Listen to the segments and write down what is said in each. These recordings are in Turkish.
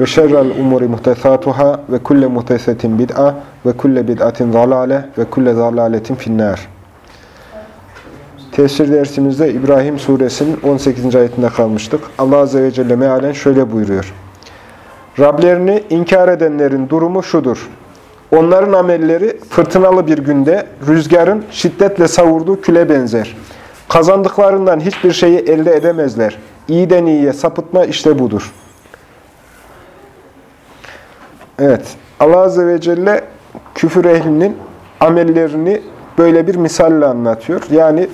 ve şerrel umuri muhtesatuhâ ve kulle muhtesetin bid'a ve kulle bid'atin zalâle ve kulle zalâletin finnâr. Tefsir dersimizde İbrahim suresinin 18. ayetinde kalmıştık. Allah Azze ve Celle mealen şöyle buyuruyor. Rablerini inkar edenlerin durumu şudur. Onların amelleri fırtınalı bir günde rüzgarın şiddetle savurduğu küle benzer. Kazandıklarından hiçbir şeyi elde edemezler. İyiden iyiye sapıtma işte budur. Evet, Allah Azze ve Celle küfür ehlinin amellerini böyle bir misalle anlatıyor. Yani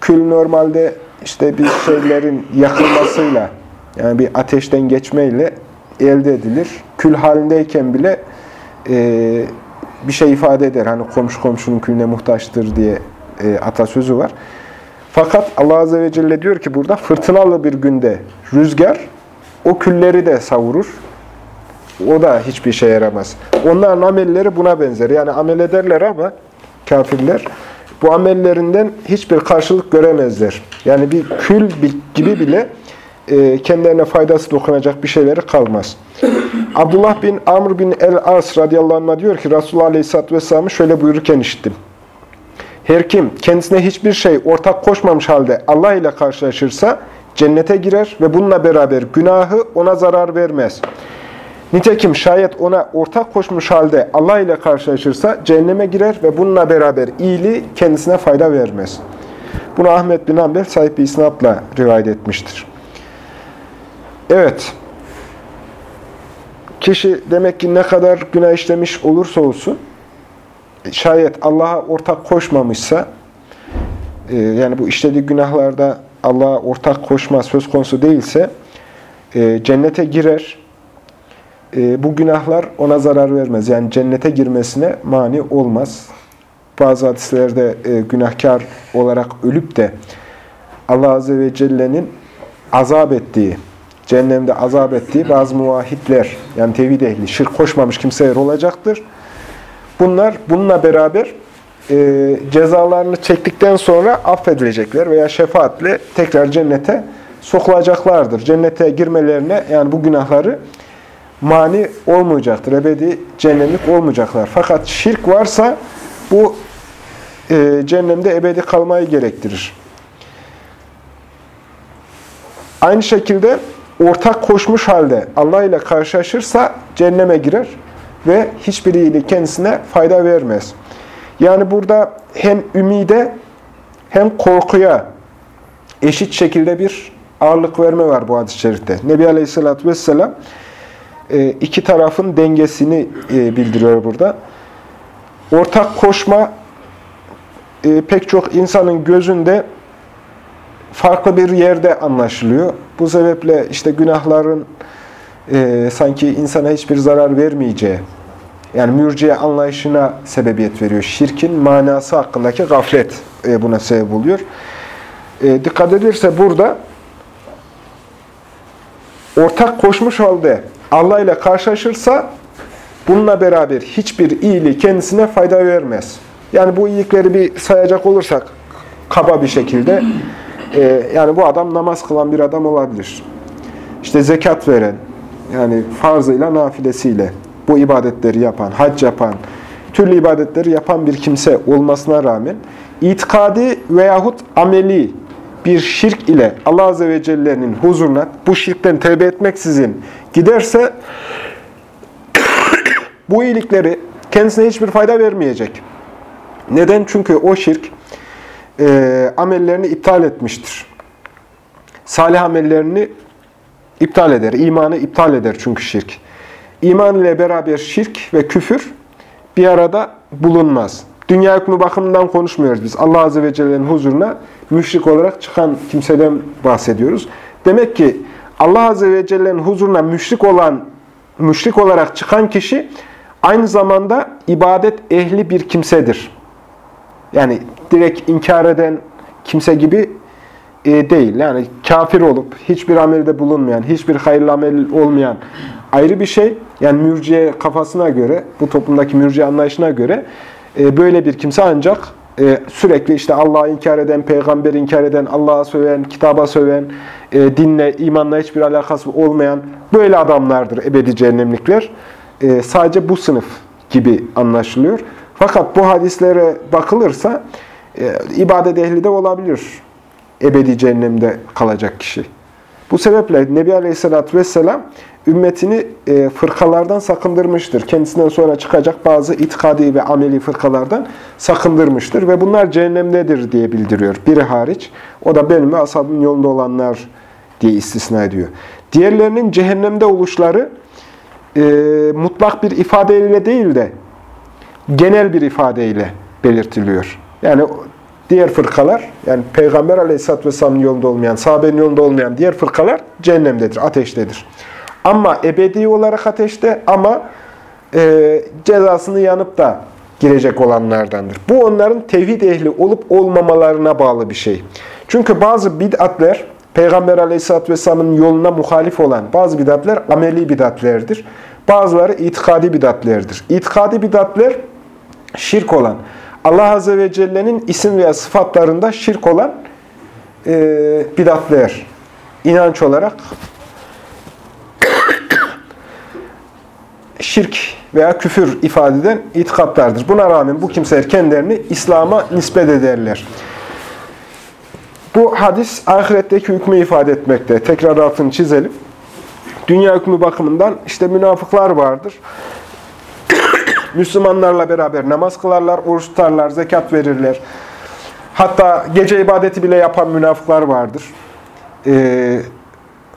kül normalde işte bir şeylerin yakılmasıyla, yani bir ateşten geçmeyle elde edilir. Kül halindeyken bile e, bir şey ifade eder. Hani komşu komşunun külüne muhtaçtır diye e, atasözü var. Fakat Allah Azze ve Celle diyor ki burada fırtınalı bir günde rüzgar o külleri de savurur. O da hiçbir şey yaramaz. Onların amelleri buna benzer. Yani amel ederler ama kafirler bu amellerinden hiçbir karşılık göremezler. Yani bir kül gibi bile e, kendilerine faydası dokunacak bir şeyleri kalmaz. Abdullah bin Amr bin el-As radıyallahu anh diyor ki Resulullah aleyhisselatü vesselam'ı şöyle buyururken işittim. Her kim kendisine hiçbir şey ortak koşmamış halde Allah ile karşılaşırsa cennete girer ve bununla beraber günahı ona zarar vermez. Nitekim şayet ona ortak koşmuş halde Allah ile karşılaşırsa cehenneme girer ve bununla beraber iyiliği kendisine fayda vermez. Bunu Ahmet bin Ambel sahip bir isnatla rivayet etmiştir. Evet. Kişi demek ki ne kadar günah işlemiş olursa olsun, şayet Allah'a ortak koşmamışsa, e, yani bu işlediği günahlarda Allah'a ortak koşma söz konusu değilse, e, cennete girer. E, bu günahlar ona zarar vermez. Yani cennete girmesine mani olmaz. Bazı hadislerde günahkar olarak ölüp de Allah Azze ve Celle'nin azap ettiği, cehennemde azap ettiği bazı muvahhidler, yani tevhid ehli, şirk koşmamış kimseler olacaktır. Bunlar bununla beraber e, cezalarını çektikten sonra affedilecekler veya şefaatle tekrar cennete sokulacaklardır. Cennete girmelerine yani bu günahları mani olmayacaktır. Ebedi cehennemlik olmayacaklar. Fakat şirk varsa bu e, cehennemde ebedi kalmayı gerektirir. Aynı şekilde ortak koşmuş halde Allah ile karşılaşırsa cehenneme girer ve hiçbir iyilik kendisine fayda vermez. Yani burada hem ümide hem korkuya eşit şekilde bir ağırlık verme var bu hadis-i şerifte. Nebi Aleyhisselatü Vesselam iki tarafın dengesini e, bildiriyor burada. Ortak koşma e, pek çok insanın gözünde farklı bir yerde anlaşılıyor. Bu sebeple işte günahların e, sanki insana hiçbir zarar vermeyeceği, yani mürciye anlayışına sebebiyet veriyor. Şirkin manası hakkındaki gaflet e, buna sebep oluyor. E, dikkat edilirse burada ortak koşmuş halde Allah ile karşılaşırsa bununla beraber hiçbir iyiliği kendisine fayda vermez. Yani bu iyilikleri bir sayacak olursak kaba bir şekilde e, yani bu adam namaz kılan bir adam olabilir. İşte zekat veren, yani farzıyla nafilesiyle bu ibadetleri yapan, hac yapan, türlü ibadetleri yapan bir kimse olmasına rağmen itikadi veyahut ameli bir şirk ile Allah Azze ve Celle'nin huzuruna bu şirkten tevbe etmeksizin giderse bu iyilikleri kendisine hiçbir fayda vermeyecek. Neden? Çünkü o şirk e, amellerini iptal etmiştir. Salih amellerini iptal eder. İmanı iptal eder çünkü şirk. İman ile beraber şirk ve küfür bir arada bulunmaz. Dünya hükmü bakımından konuşmuyoruz biz. Allah Azze ve Celle'nin huzuruna müşrik olarak çıkan kimseden bahsediyoruz. Demek ki Allah Azze ve Celle'nin huzuruna müşrik olan, müşrik olarak çıkan kişi aynı zamanda ibadet ehli bir kimsedir. Yani direkt inkar eden kimse gibi e, değil. Yani kafir olup hiçbir amelde bulunmayan, hiçbir hayırlı amel olmayan ayrı bir şey. Yani mürciye kafasına göre, bu toplumdaki mürciye anlayışına göre böyle bir kimse ancak e, sürekli işte Allah'ı inkar eden, peygamberi inkar eden, Allah'a söven, kitaba söven, e, dinle, imanla hiçbir alakası olmayan böyle adamlardır ebedi cehennemlikler. E, sadece bu sınıf gibi anlaşılıyor. Fakat bu hadislere bakılırsa e, ibadet ehli de olabilir ebedi cehennemde kalacak kişi. Bu sebeple Nebi Aleyhisselatü Vesselam ümmetini e, fırkalardan sakındırmıştır. Kendisinden sonra çıkacak bazı itikadi ve ameli fırkalardan sakındırmıştır. Ve bunlar cehennemdedir diye bildiriyor. Biri hariç. O da benim ve ashabımın yolunda olanlar diye istisna ediyor. Diğerlerinin cehennemde oluşları e, mutlak bir ifadeyle değil de genel bir ifadeyle belirtiliyor. Yani diğer fırkalar, yani Peygamber Aleyhisselatü Vesselam'ın yolunda olmayan, sahabenin yolunda olmayan diğer fırkalar cehennemdedir, ateştedir. Ama ebedi olarak ateşte ama e, cezasını yanıp da girecek olanlardandır. Bu onların tevhid ehli olup olmamalarına bağlı bir şey. Çünkü bazı bid'atler, Peygamber Aleyhisselatü Vesselam'ın yoluna muhalif olan bazı bid'atler ameli bid'atlerdir. Bazıları itikadi bid'atlerdir. İtikadi bid'atler şirk olan, Allah Azze ve Celle'nin isim veya sıfatlarında şirk olan e, bidatler, inanç olarak şirk veya küfür ifade eden itikatlardır. Buna rağmen bu kimseler kendilerini İslam'a nispet ederler. Bu hadis ahiretteki hükmü ifade etmekte. Tekrar altını çizelim. Dünya hükmü bakımından işte münafıklar vardır. Müslümanlarla beraber namaz kılarlar, oruç tutarlar, zekat verirler. Hatta gece ibadeti bile yapan münafıklar vardır. Ee,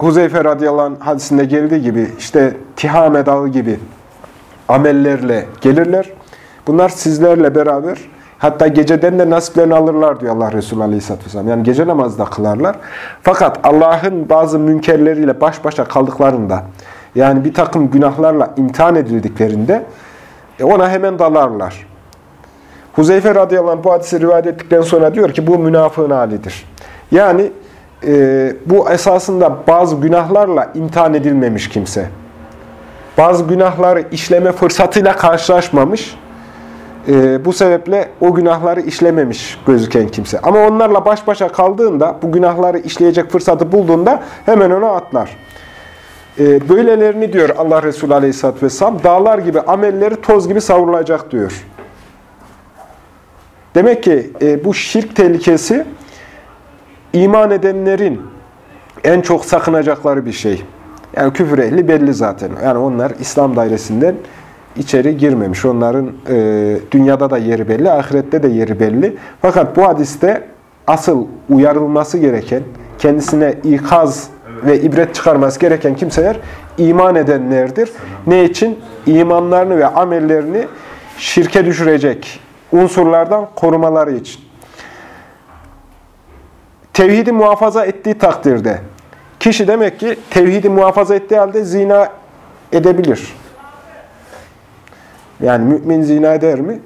Huzeyfe radıyallahu hadisinde geldiği gibi işte Tihame dağı gibi amellerle gelirler. Bunlar sizlerle beraber hatta geceden de nasiplerini alırlar diyor Allah Resulü aleyhisselatü vesselam. Yani gece namazı da kılarlar. Fakat Allah'ın bazı münkerleriyle baş başa kaldıklarında yani bir takım günahlarla imtihan edildiklerinde e ona hemen dalarlar. Huzeyfe radıyallahu anh bu hadisi rivayet ettikten sonra diyor ki bu münafığın halidir. Yani e, bu esasında bazı günahlarla imtihan edilmemiş kimse. Bazı günahları işleme fırsatıyla karşılaşmamış. E, bu sebeple o günahları işlememiş gözüken kimse. Ama onlarla baş başa kaldığında, bu günahları işleyecek fırsatı bulduğunda hemen ona atlar. E, böylelerini diyor Allah Resulü Aleyhisselatü Vesselam, dağlar gibi amelleri toz gibi savrulacak diyor. Demek ki e, bu şirk tehlikesi iman edenlerin en çok sakınacakları bir şey. Yani küfür ehli belli zaten. Yani onlar İslam dairesinden içeri girmemiş. Onların e, dünyada da yeri belli, ahirette de yeri belli. Fakat bu hadiste asıl uyarılması gereken, kendisine ikaz ve ibret çıkarması gereken kimseler iman edenlerdir. Ne için? İmanlarını ve amellerini şirke düşürecek unsurlardan korumaları için. Tevhidi muhafaza ettiği takdirde, kişi demek ki tevhidi muhafaza ettiği halde zina edebilir. Yani mümin zina eder mi?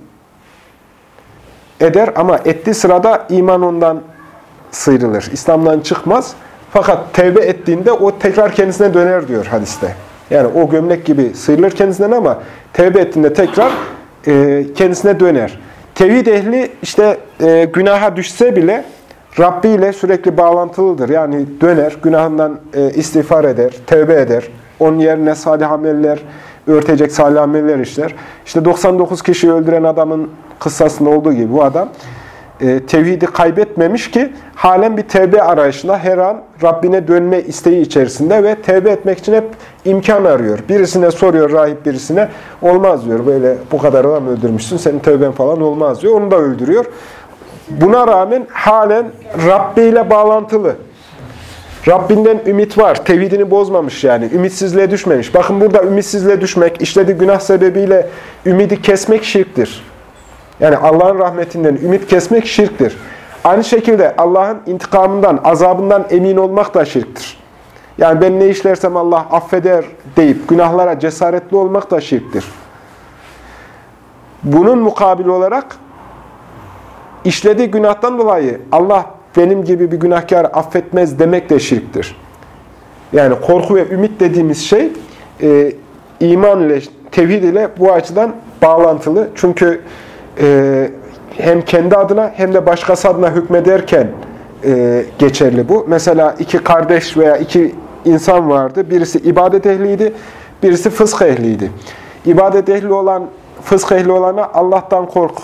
Eder ama ettiği sırada iman ondan sıyrılır. İslam'dan çıkmaz. Fakat tevbe ettiğinde o tekrar kendisine döner diyor hadiste. Yani o gömlek gibi sıyrılır kendisinden ama tevbe ettiğinde tekrar e, kendisine döner. Tevhid ehli işte e, günaha düşse bile Rabbi ile sürekli bağlantılıdır. Yani döner, günahından e, istiğfar eder, tevbe eder. Onun yerine salih ameller, örtecek salih ameller işler. İşte 99 kişiyi öldüren adamın kıssasında olduğu gibi bu adam e, tevhidi kaybetmemiş ki halen bir tevbe arayışında her an Rabbine dönme isteği içerisinde ve tevbe etmek için hep imkan arıyor. Birisine soruyor rahip birisine olmaz diyor böyle bu kadar adam öldürmüşsün senin tevben falan olmaz diyor. Onu da öldürüyor. Buna rağmen halen Rabbi ile bağlantılı. Rabbinden ümit var. Tevhidini bozmamış yani. Ümitsizliğe düşmemiş. Bakın burada ümitsizliğe düşmek, işlediği günah sebebiyle ümidi kesmek şirktir. Yani Allah'ın rahmetinden ümit kesmek şirktir. Aynı şekilde Allah'ın intikamından, azabından emin olmak da şirktir. Yani ben ne işlersem Allah affeder deyip günahlara cesaretli olmak da şirktir. Bunun mukabil olarak işlediği günahtan dolayı Allah benim gibi bir günahkar affetmez demek de şirktir. Yani korku ve ümit dediğimiz şey e, iman ile, tevhid ile bu açıdan bağlantılı. Çünkü e, hem kendi adına hem de başkası adına hükmederken e, geçerli bu. Mesela iki kardeş veya iki insan vardı. Birisi ibadet ehliydi, birisi fısk ehliydi. İbadet ehli olan, fısk ehli olana Allah'tan kork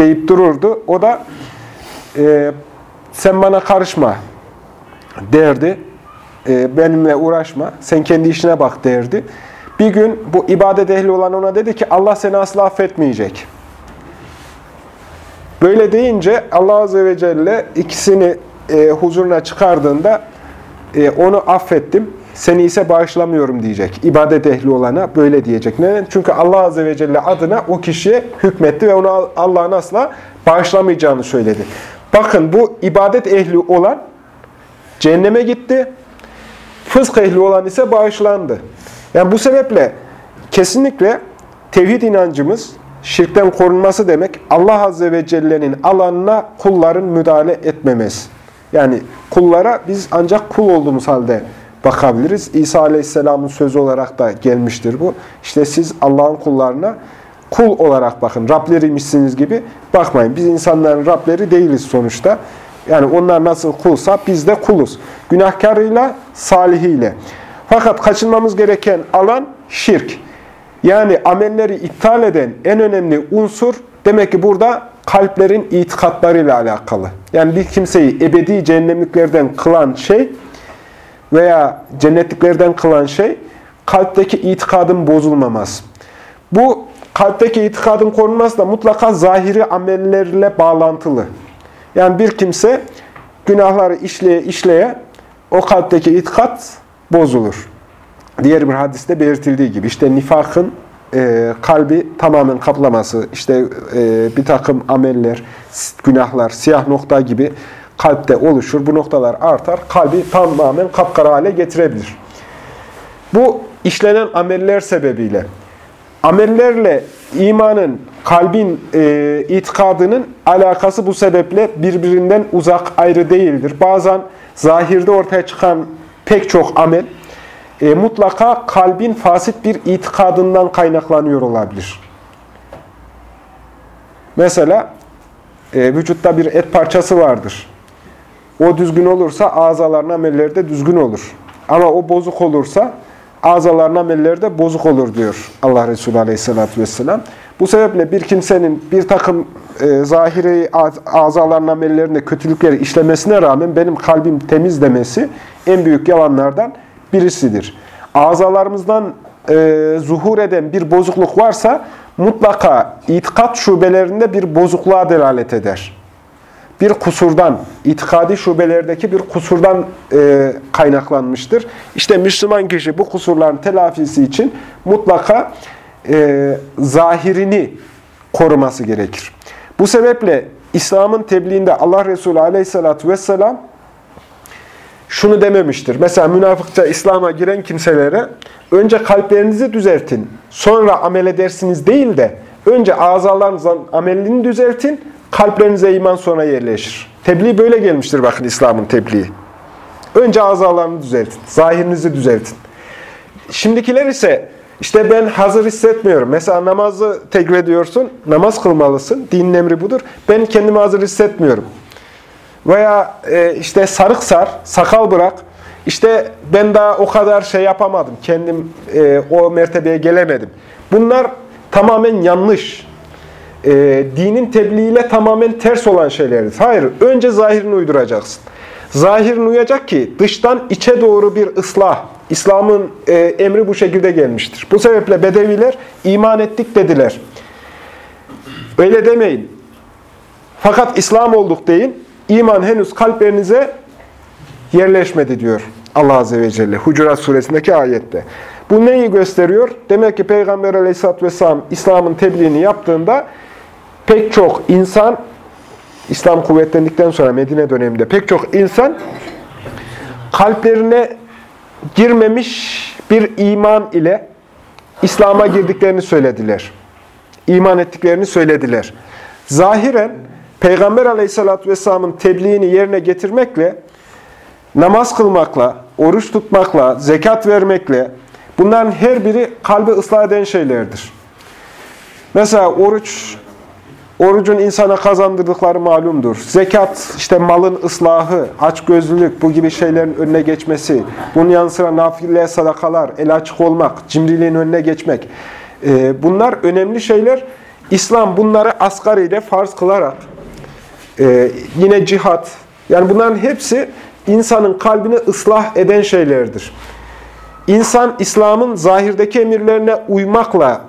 deyip dururdu. O da e, sen bana karışma derdi. E, benimle uğraşma, sen kendi işine bak derdi. Bir gün bu ibadet ehli olan ona dedi ki Allah seni asla affetmeyecek. Böyle deyince Allah Azze ve Celle ikisini e, huzuruna çıkardığında e, onu affettim, seni ise bağışlamıyorum diyecek. İbadet ehli olana böyle diyecek. Neden? Çünkü Allah Azze ve Celle adına o kişiye hükmetti ve onu Allah'ın asla bağışlamayacağını söyledi. Bakın bu ibadet ehli olan cehenneme gitti. Fısk ehli olan ise bağışlandı. Yani bu sebeple kesinlikle tevhid inancımız şirkten korunması demek Allah Azze ve Celle'nin alanına kulların müdahale etmemesi. Yani kullara biz ancak kul olduğumuz halde bakabiliriz. İsa Aleyhisselam'ın sözü olarak da gelmiştir bu. İşte siz Allah'ın kullarına kul olarak bakın. Rableriymişsiniz gibi bakmayın. Biz insanların Rableri değiliz sonuçta. Yani onlar nasıl kulsa biz de kuluz. Günahkarıyla, salihiyle. Fakat kaçınmamız gereken alan şirk. Yani amelleri iptal eden en önemli unsur demek ki burada kalplerin itikatlarıyla alakalı. Yani bir kimseyi ebedi cehennemliklerden kılan şey veya cennetliklerden kılan şey kalpteki itikadın bozulmaması. Bu kalpteki itikadın korunması da mutlaka zahiri amellerle bağlantılı. Yani bir kimse günahları işleye işleye o kalpteki itikat bozulur. Diğer bir hadiste belirtildiği gibi işte nifakın e, kalbi tamamen kaplaması, işte e, bir takım ameller, günahlar, siyah nokta gibi kalpte oluşur. Bu noktalar artar, kalbi tamamen kapkara hale getirebilir. Bu işlenen ameller sebebiyle, amellerle imanın, kalbin e, itikadının alakası bu sebeple birbirinden uzak, ayrı değildir. Bazen zahirde ortaya çıkan pek çok amel, e, mutlaka kalbin fasit bir itikadından kaynaklanıyor olabilir. Mesela e, vücutta bir et parçası vardır. O düzgün olursa azaların amelleri de düzgün olur. Ama o bozuk olursa azaların amelleri de bozuk olur diyor Allah Resulü Aleyhisselatü Vesselam. Bu sebeple bir kimsenin bir takım e, zahiri azaların amellerinde kötülükleri işlemesine rağmen benim kalbim temiz demesi en büyük yalanlardan birisidir. Azalarımızdan e, zuhur eden bir bozukluk varsa mutlaka itikat şubelerinde bir bozukluğa delalet eder. Bir kusurdan, itikadi şubelerdeki bir kusurdan e, kaynaklanmıştır. İşte Müslüman kişi bu kusurların telafisi için mutlaka e, zahirini koruması gerekir. Bu sebeple İslam'ın tebliğinde Allah Resulü aleyhissalatü vesselam şunu dememiştir. Mesela münafıkça İslam'a giren kimselere önce kalplerinizi düzeltin, sonra amel edersiniz değil de önce azalarınızın amelini düzeltin, kalplerinize iman sonra yerleşir. Tebliğ böyle gelmiştir bakın İslam'ın tebliği. Önce azalarını düzeltin, zahirinizi düzeltin. Şimdikiler ise işte ben hazır hissetmiyorum. Mesela namazı tekrar ediyorsun, namaz kılmalısın. Dinin emri budur. Ben kendimi hazır hissetmiyorum. Veya e, işte sarık sar, sakal bırak. İşte ben daha o kadar şey yapamadım. Kendim e, o mertebeye gelemedim. Bunlar tamamen yanlış. E, dinin tebliğiyle tamamen ters olan şeylerdir. Hayır, önce zahirini uyduracaksın. Zahirini uyacak ki dıştan içe doğru bir ıslah. İslam'ın e, emri bu şekilde gelmiştir. Bu sebeple Bedeviler iman ettik dediler. Öyle demeyin. Fakat İslam olduk deyin. İman henüz kalplerinize yerleşmedi diyor Allah Azze ve Celle. Hucurat suresindeki ayette. Bu neyi gösteriyor? Demek ki Peygamber aleyhisselatü vesselam İslam'ın tebliğini yaptığında pek çok insan, İslam kuvvetlendikten sonra Medine döneminde pek çok insan kalplerine girmemiş bir iman ile İslam'a girdiklerini söylediler. İman ettiklerini söylediler. Zahiren Peygamber aleyhissalatü vesselamın tebliğini yerine getirmekle, namaz kılmakla, oruç tutmakla, zekat vermekle, bunların her biri kalbi ıslah eden şeylerdir. Mesela oruç, orucun insana kazandırdıkları malumdur. Zekat, işte malın ıslahı, açgözlülük, bu gibi şeylerin önüne geçmesi, bunun yanı sıra nafile sadakalar, el açık olmak, cimriliğin önüne geçmek. Ee, bunlar önemli şeyler. İslam bunları asgariyle farz kılarak, e, yine cihat, yani bunların hepsi insanın kalbini ıslah eden şeylerdir. İnsan İslam'ın zahirdeki emirlerine uymakla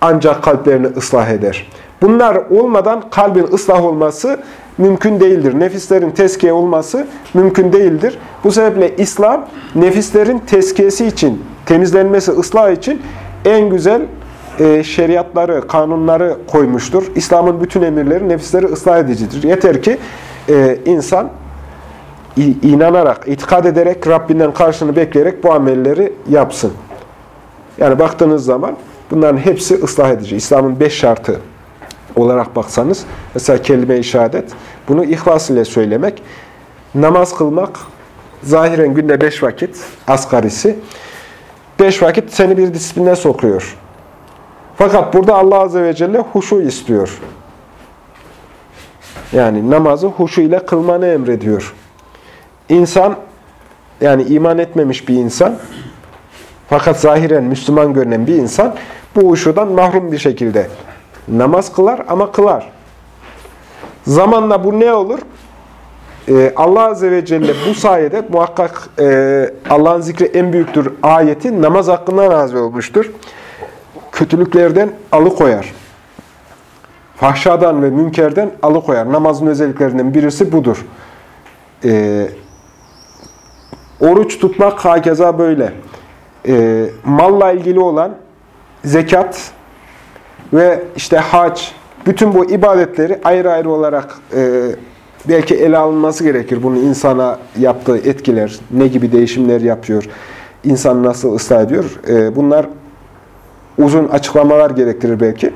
ancak kalplerini ıslah eder. Bunlar olmadan kalbin ıslah olması mümkün değildir. Nefislerin teskiye olması mümkün değildir. Bu sebeple İslam nefislerin teskiyesi için, temizlenmesi, ıslah için en güzel e, şeriatları, kanunları koymuştur. İslam'ın bütün emirleri nefisleri ıslah edicidir. Yeter ki e, insan inanarak, itikad ederek, Rabbinden karşını bekleyerek bu amelleri yapsın. Yani baktığınız zaman bunların hepsi ıslah edici. İslam'ın beş şartı olarak baksanız, mesela kelime-i şehadet, bunu ihlas ile söylemek, namaz kılmak, zahiren günde beş vakit, asgarisi, beş vakit seni bir disipline sokuyor. Fakat burada Allah Azze ve Celle huşu istiyor. Yani namazı huşu ile kılmanı emrediyor. İnsan, yani iman etmemiş bir insan, fakat zahiren Müslüman görünen bir insan, bu huşudan mahrum bir şekilde namaz kılar ama kılar. Zamanla bu ne olur? Ee, Allah Azze ve Celle bu sayede muhakkak e, Allah'ın zikri en büyüktür ayeti namaz hakkında nazil olmuştur. Kötülüklerden alıkoyar. Fahşadan ve münkerden alıkoyar. Namazın özelliklerinden birisi budur. Ee, oruç tutmak hakeza böyle. Ee, malla ilgili olan zekat ve işte hac, bütün bu ibadetleri ayrı ayrı olarak e, belki ele alınması gerekir. Bunu insana yaptığı etkiler, ne gibi değişimler yapıyor, insan nasıl ıslah ediyor. E, bunlar uzun açıklamalar gerektirir belki.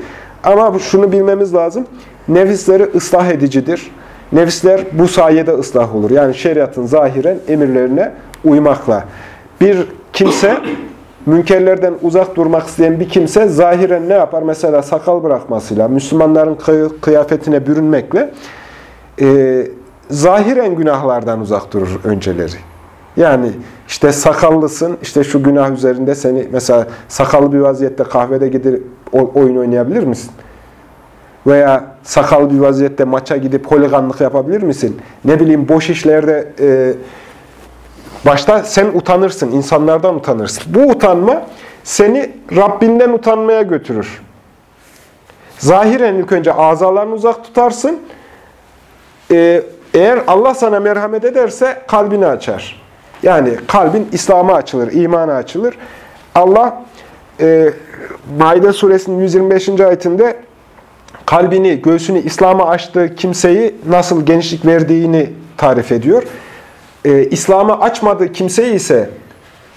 Ama şunu bilmemiz lazım. Nefisleri ıslah edicidir. Nefisler bu sayede ıslah olur. Yani şeriatın zahiren emirlerine uymakla. Bir kimse münkerlerden uzak durmak isteyen bir kimse zahiren ne yapar? Mesela sakal bırakmasıyla, Müslümanların kıyafetine bürünmekle e, zahiren günahlardan uzak durur önceleri. Yani işte sakallısın, işte şu günah üzerinde seni mesela sakallı bir vaziyette kahvede gidip oyun oynayabilir misin? Veya sakallı bir vaziyette maça gidip holiganlık yapabilir misin? Ne bileyim boş işlerde e, başta sen utanırsın, insanlardan utanırsın. Bu utanma seni Rabbinden utanmaya götürür. Zahiren ilk önce azalarını uzak tutarsın. Ee, eğer Allah sana merhamet ederse kalbini açar. Yani kalbin İslam'a açılır, imana açılır. Allah e, Maide suresinin 125. ayetinde kalbini, göğsünü İslam'a açtığı kimseyi nasıl genişlik verdiğini tarif ediyor. E, İslam'ı açmadığı kimseyi ise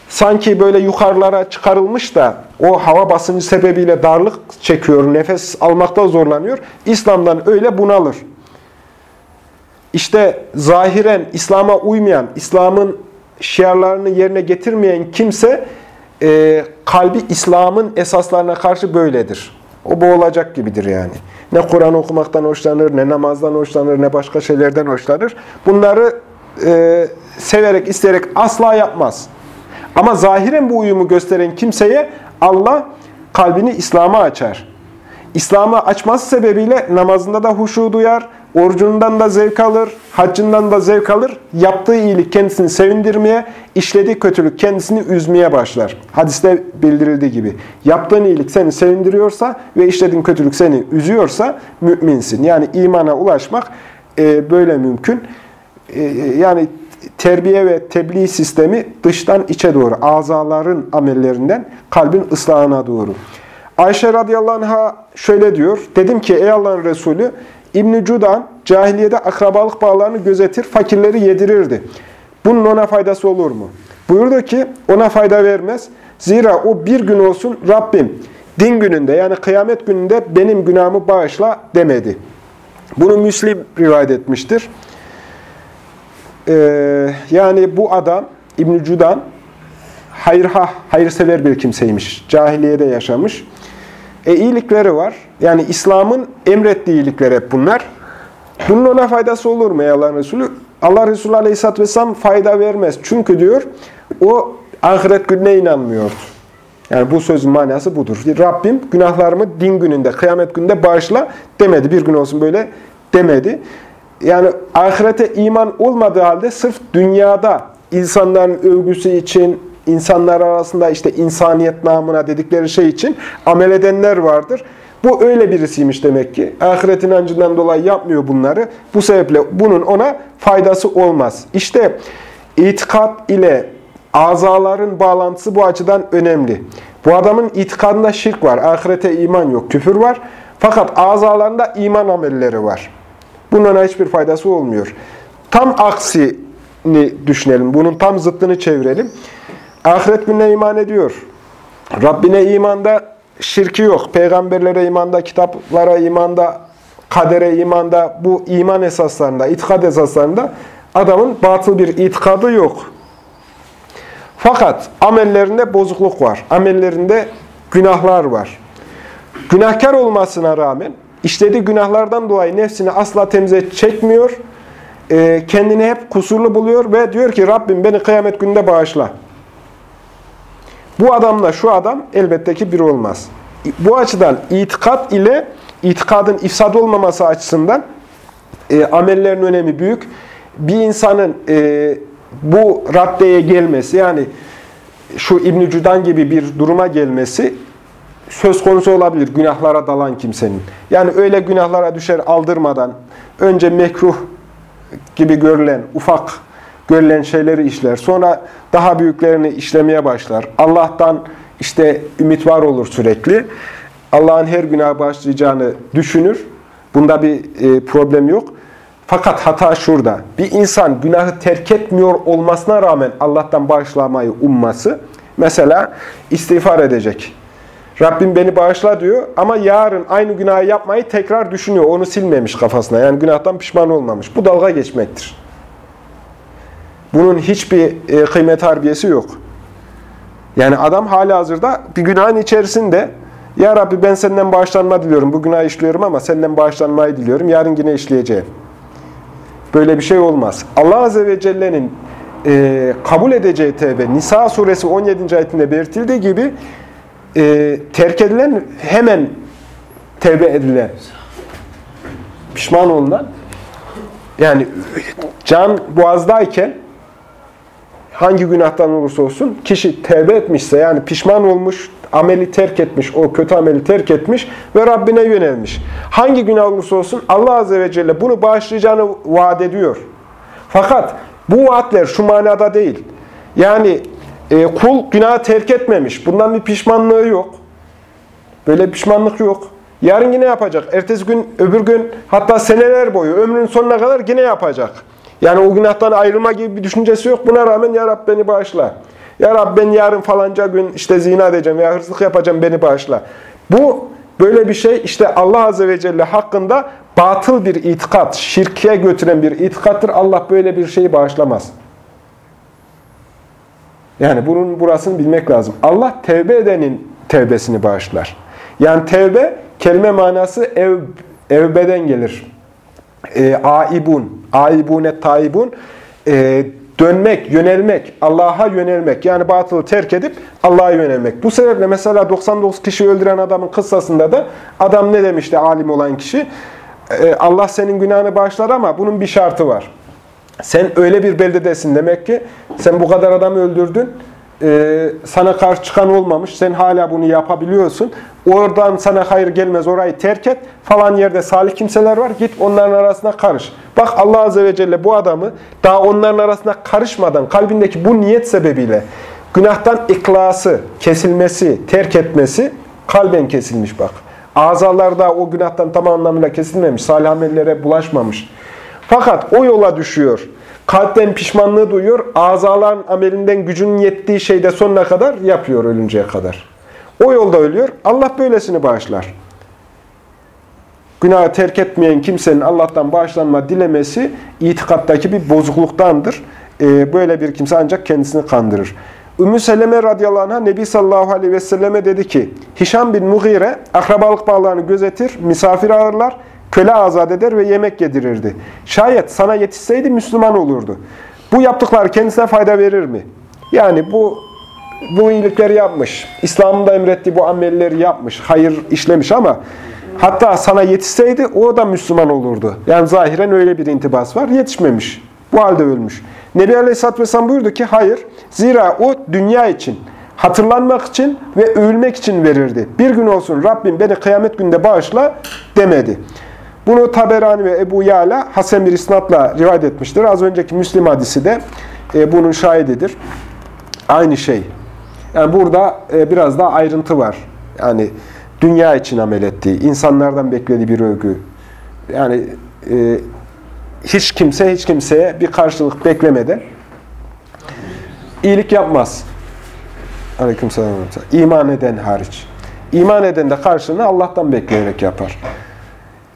sanki böyle yukarılara çıkarılmış da o hava basıncı sebebiyle darlık çekiyor, nefes almakta zorlanıyor. İslam'dan öyle bunalır. İşte zahiren İslam'a uymayan, İslam'ın şiarlarını yerine getirmeyen kimse e, kalbi İslam'ın esaslarına karşı böyledir. O boğulacak gibidir yani. Ne Kur'an okumaktan hoşlanır, ne namazdan hoşlanır, ne başka şeylerden hoşlanır. Bunları e, severek, isteyerek asla yapmaz. Ama zahiren bu uyumu gösteren kimseye Allah kalbini İslam'a açar. İslam'a açması sebebiyle namazında da huşu duyar, orucundan da zevk alır, haccından da zevk alır. Yaptığı iyilik kendisini sevindirmeye, işlediği kötülük kendisini üzmeye başlar. Hadiste bildirildiği gibi. Yaptığın iyilik seni sevindiriyorsa ve işlediğin kötülük seni üzüyorsa müminsin. Yani imana ulaşmak e, böyle mümkün. E, yani terbiye ve tebliğ sistemi dıştan içe doğru, azaların amellerinden kalbin ıslahına doğru. Ayşe radıyallahu anh'a şöyle diyor. Dedim ki ey Allah'ın Resulü İbn-i Cudan cahiliyede akrabalık bağlarını gözetir, fakirleri yedirirdi. Bunun ona faydası olur mu? Buyurdu ki ona fayda vermez. Zira o bir gün olsun Rabbim din gününde yani kıyamet gününde benim günahımı bağışla demedi. Bunu Müslim rivayet etmiştir. Ee, yani bu adam İbn-i Cudan hayırha, hayırsever bir kimseymiş. Cahiliyede yaşamış. E, iyilikleri var. Yani İslam'ın emrettiği iyilikler hep bunlar. Bunun ona faydası olur mu ey Allah Resulü? Allah Resulü Aleyhisselatü Vesselam fayda vermez. Çünkü diyor o ahiret gününe inanmıyordu. Yani bu sözün manası budur. Rabbim günahlarımı din gününde, kıyamet gününde bağışla demedi. Bir gün olsun böyle demedi. Yani ahirete iman olmadığı halde sırf dünyada insanların övgüsü için, insanlar arasında işte insaniyet namına dedikleri şey için amel edenler vardır. Bu öyle birisiymiş demek ki. Ahiret inancından dolayı yapmıyor bunları. Bu sebeple bunun ona faydası olmaz. İşte itikat ile azaların bağlantısı bu açıdan önemli. Bu adamın itikadında şirk var, ahirete iman yok, küfür var. Fakat azalarında iman amelleri var. Bunun hiçbir faydası olmuyor. Tam aksini düşünelim. Bunun tam zıttını çevirelim. Ahiret gününe iman ediyor. Rabbine imanda şirki yok. Peygamberlere imanda, kitaplara imanda, kadere imanda, bu iman esaslarında, itikad esaslarında adamın batıl bir itikadı yok. Fakat amellerinde bozukluk var. Amellerinde günahlar var. Günahkar olmasına rağmen işlediği günahlardan dolayı nefsini asla temize çekmiyor. E, kendini hep kusurlu buluyor ve diyor ki Rabbim beni kıyamet gününde bağışla. Bu adamla şu adam elbette ki bir olmaz. Bu açıdan itikat ile itikadın ifsad olmaması açısından e, amellerin önemi büyük. Bir insanın e, bu raddeye gelmesi yani şu İbn-i Cüdan gibi bir duruma gelmesi söz konusu olabilir günahlara dalan kimsenin. Yani öyle günahlara düşer aldırmadan önce mekruh gibi görülen, ufak görülen şeyleri işler. Sonra daha büyüklerini işlemeye başlar. Allah'tan işte ümit var olur sürekli. Allah'ın her günah başlayacağını düşünür. Bunda bir e, problem yok. Fakat hata şurada. Bir insan günahı terk etmiyor olmasına rağmen Allah'tan bağışlamayı umması, mesela istiğfar edecek. Rabbim beni bağışla diyor ama yarın aynı günahı yapmayı tekrar düşünüyor. Onu silmemiş kafasına. Yani günahtan pişman olmamış. Bu dalga geçmektir. Bunun hiçbir e, kıymet harbiyesi yok. Yani adam hali hazırda bir günahın içerisinde Ya Rabbi ben senden bağışlanma diliyorum. Bu günah işliyorum ama senden bağışlanmayı diliyorum. Yarın yine işleyeceğim. Böyle bir şey olmaz. Allah Azze ve Celle'nin e, kabul edeceği tevbe, Nisa suresi 17. ayetinde belirtildiği gibi e, terk edilen hemen tevbe edilen, pişman olunan, yani can boğazdayken hangi günahtan olursa olsun kişi tevbe etmişse yani pişman olmuş, ameli terk etmiş, o kötü ameli terk etmiş ve Rabbine yönelmiş. Hangi günah olursa olsun Allah Azze ve Celle bunu bağışlayacağını vaat ediyor. Fakat bu vaatler şu manada değil. Yani e, kul günahı terk etmemiş. Bundan bir pişmanlığı yok. Böyle pişmanlık yok. Yarın yine yapacak. Ertesi gün, öbür gün, hatta seneler boyu, ömrünün sonuna kadar yine yapacak. Yani o günahtan ayrılma gibi bir düşüncesi yok. Buna rağmen Ya Rabbi beni bağışla. Ya Rabbi ben yarın falanca gün işte zina edeceğim veya hırsızlık yapacağım beni bağışla. Bu böyle bir şey işte Allah Azze ve Celle hakkında batıl bir itikat, şirkiye götüren bir itikattır. Allah böyle bir şeyi bağışlamaz. Yani bunun burasını bilmek lazım. Allah tevbe edenin tevbesini bağışlar. Yani tevbe kelime manası ev, evbeden gelir. E, aibun, aibune taibun, e, dönmek, yönelmek, Allah'a yönelmek. Yani batılı terk edip Allah'a yönelmek. Bu sebeple mesela 99 kişi öldüren adamın kıssasında da adam ne demişti alim olan kişi? E, Allah senin günahını bağışlar ama bunun bir şartı var. Sen öyle bir beldedesin demek ki sen bu kadar adam öldürdün. Ee, sana karşı çıkan olmamış. Sen hala bunu yapabiliyorsun. Oradan sana hayır gelmez. Orayı terk et. Falan yerde salih kimseler var. Git onların arasına karış. Bak Allah Azze ve Celle bu adamı daha onların arasına karışmadan kalbindeki bu niyet sebebiyle günahtan iklası, kesilmesi, terk etmesi kalben kesilmiş bak. Azalarda o günahtan tam anlamıyla kesilmemiş. Salih amellere bulaşmamış. Fakat o yola düşüyor. Kalpten pişmanlığı duyuyor. Azaların amelinden gücünün yettiği şeyde sonuna kadar yapıyor ölünceye kadar. O yolda ölüyor. Allah böylesini bağışlar. Günahı terk etmeyen kimsenin Allah'tan bağışlanma dilemesi itikattaki bir bozukluktandır. Ee, böyle bir kimse ancak kendisini kandırır. Ümmü Seleme radıyallahu anh'a Nebi sallallahu aleyhi ve selleme dedi ki, Hişam bin Mughire akrabalık bağlarını gözetir, misafir ağırlar, köle azat eder ve yemek yedirirdi. Şayet sana yetişseydi Müslüman olurdu. Bu yaptıkları kendisine fayda verir mi? Yani bu bu iyilikleri yapmış. İslam'ın da emrettiği bu amelleri yapmış. Hayır işlemiş ama hatta sana yetişseydi o da Müslüman olurdu. Yani zahiren öyle bir intibas var. Yetişmemiş. Bu halde ölmüş. Nebi Aleyhisselatü Vesselam buyurdu ki hayır. Zira o dünya için, hatırlanmak için ve övülmek için verirdi. Bir gün olsun Rabbim beni kıyamet günde bağışla demedi. Bunu Taberani ve Ebu Yala Hasan bir isnatla rivayet etmiştir. Az önceki Müslim hadisi de e, bunun şahididir. Aynı şey. Yani burada e, biraz daha ayrıntı var. Yani dünya için amel ettiği, insanlardan beklediği bir övgü. Yani e, hiç kimse hiç kimseye bir karşılık beklemeden iyilik yapmaz. Aleykümselam. İman eden hariç. İman eden de karşılığını Allah'tan bekleyerek yapar.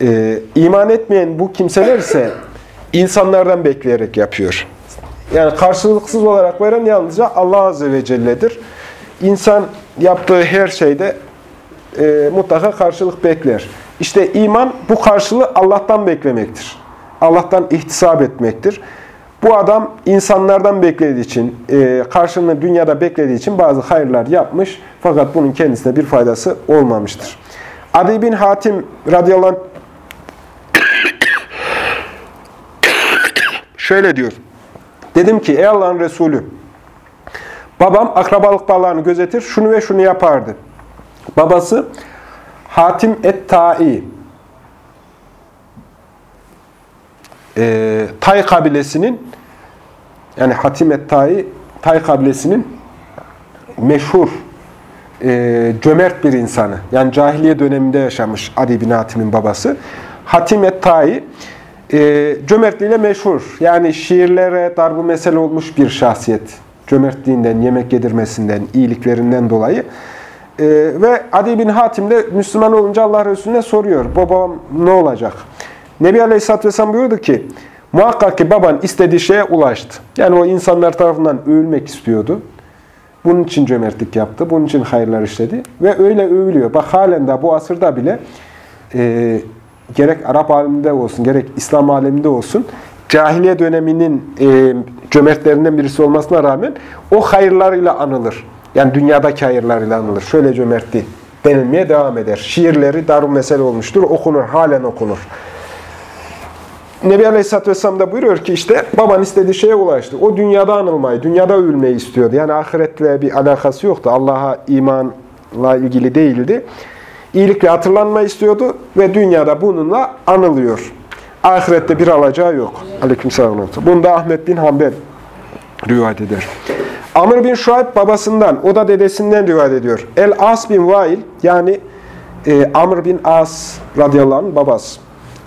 Ee, iman etmeyen bu kimseler ise insanlardan bekleyerek yapıyor. Yani karşılıksız olarak veren yalnızca Allah Azze ve Celle'dir. İnsan yaptığı her şeyde e, mutlaka karşılık bekler. İşte iman bu karşılığı Allah'tan beklemektir. Allah'tan ihtisap etmektir. Bu adam insanlardan beklediği için, e, karşılığını dünyada beklediği için bazı hayırlar yapmış. Fakat bunun kendisine bir faydası olmamıştır. Adi bin Hatim radıyallahu anh şöyle diyor. Dedim ki ey Allah'ın Resulü, babam akrabalık bağlarını gözetir, şunu ve şunu yapardı. Babası Hatim et-Ta'i, e, Tay kabilesinin yani Hatim et-Ta'i, Tay kabilesinin meşhur, e, cömert bir insanı. Yani cahiliye döneminde yaşamış Adi bin Hatim'in babası. Hatim et-Ta'i, e, cömertliğiyle meşhur. Yani şiirlere darbu mesele olmuş bir şahsiyet. Cömertliğinden, yemek yedirmesinden, iyiliklerinden dolayı. E, ve Adi bin Hatim de Müslüman olunca Allah Resulüne soruyor. Babam ne olacak? Nebi Aleyhisselatü Vesselam buyurdu ki, muhakkak ki baban istediği şeye ulaştı. Yani o insanlar tarafından övülmek istiyordu. Bunun için cömertlik yaptı, bunun için hayırlar işledi. Ve öyle övülüyor. Bak halen de bu asırda bile e, gerek Arap aleminde olsun, gerek İslam aleminde olsun, cahiliye döneminin e, cömertlerinden birisi olmasına rağmen o hayırlarıyla anılır. Yani dünyadaki hayırlarıyla anılır. Şöyle cömertti denilmeye devam eder. Şiirleri darun mesele olmuştur, okunur, halen okunur. Nebi Aleyhisselatü Vesselam da buyuruyor ki işte baban istediği şeye ulaştı. O dünyada anılmayı, dünyada övülmeyi istiyordu. Yani ahiretle bir alakası yoktu. Allah'a imanla ilgili değildi. İyilikle hatırlanmayı istiyordu ve dünyada bununla anılıyor. Ahirette bir alacağı yok. Aleykümselam. Bunu da Ahmet bin Hanbel rivayet eder. Amr bin Şuayb babasından, o da dedesinden rivayet ediyor. El-As bin Vail, yani e, Amr bin As radıyallahu anh babası.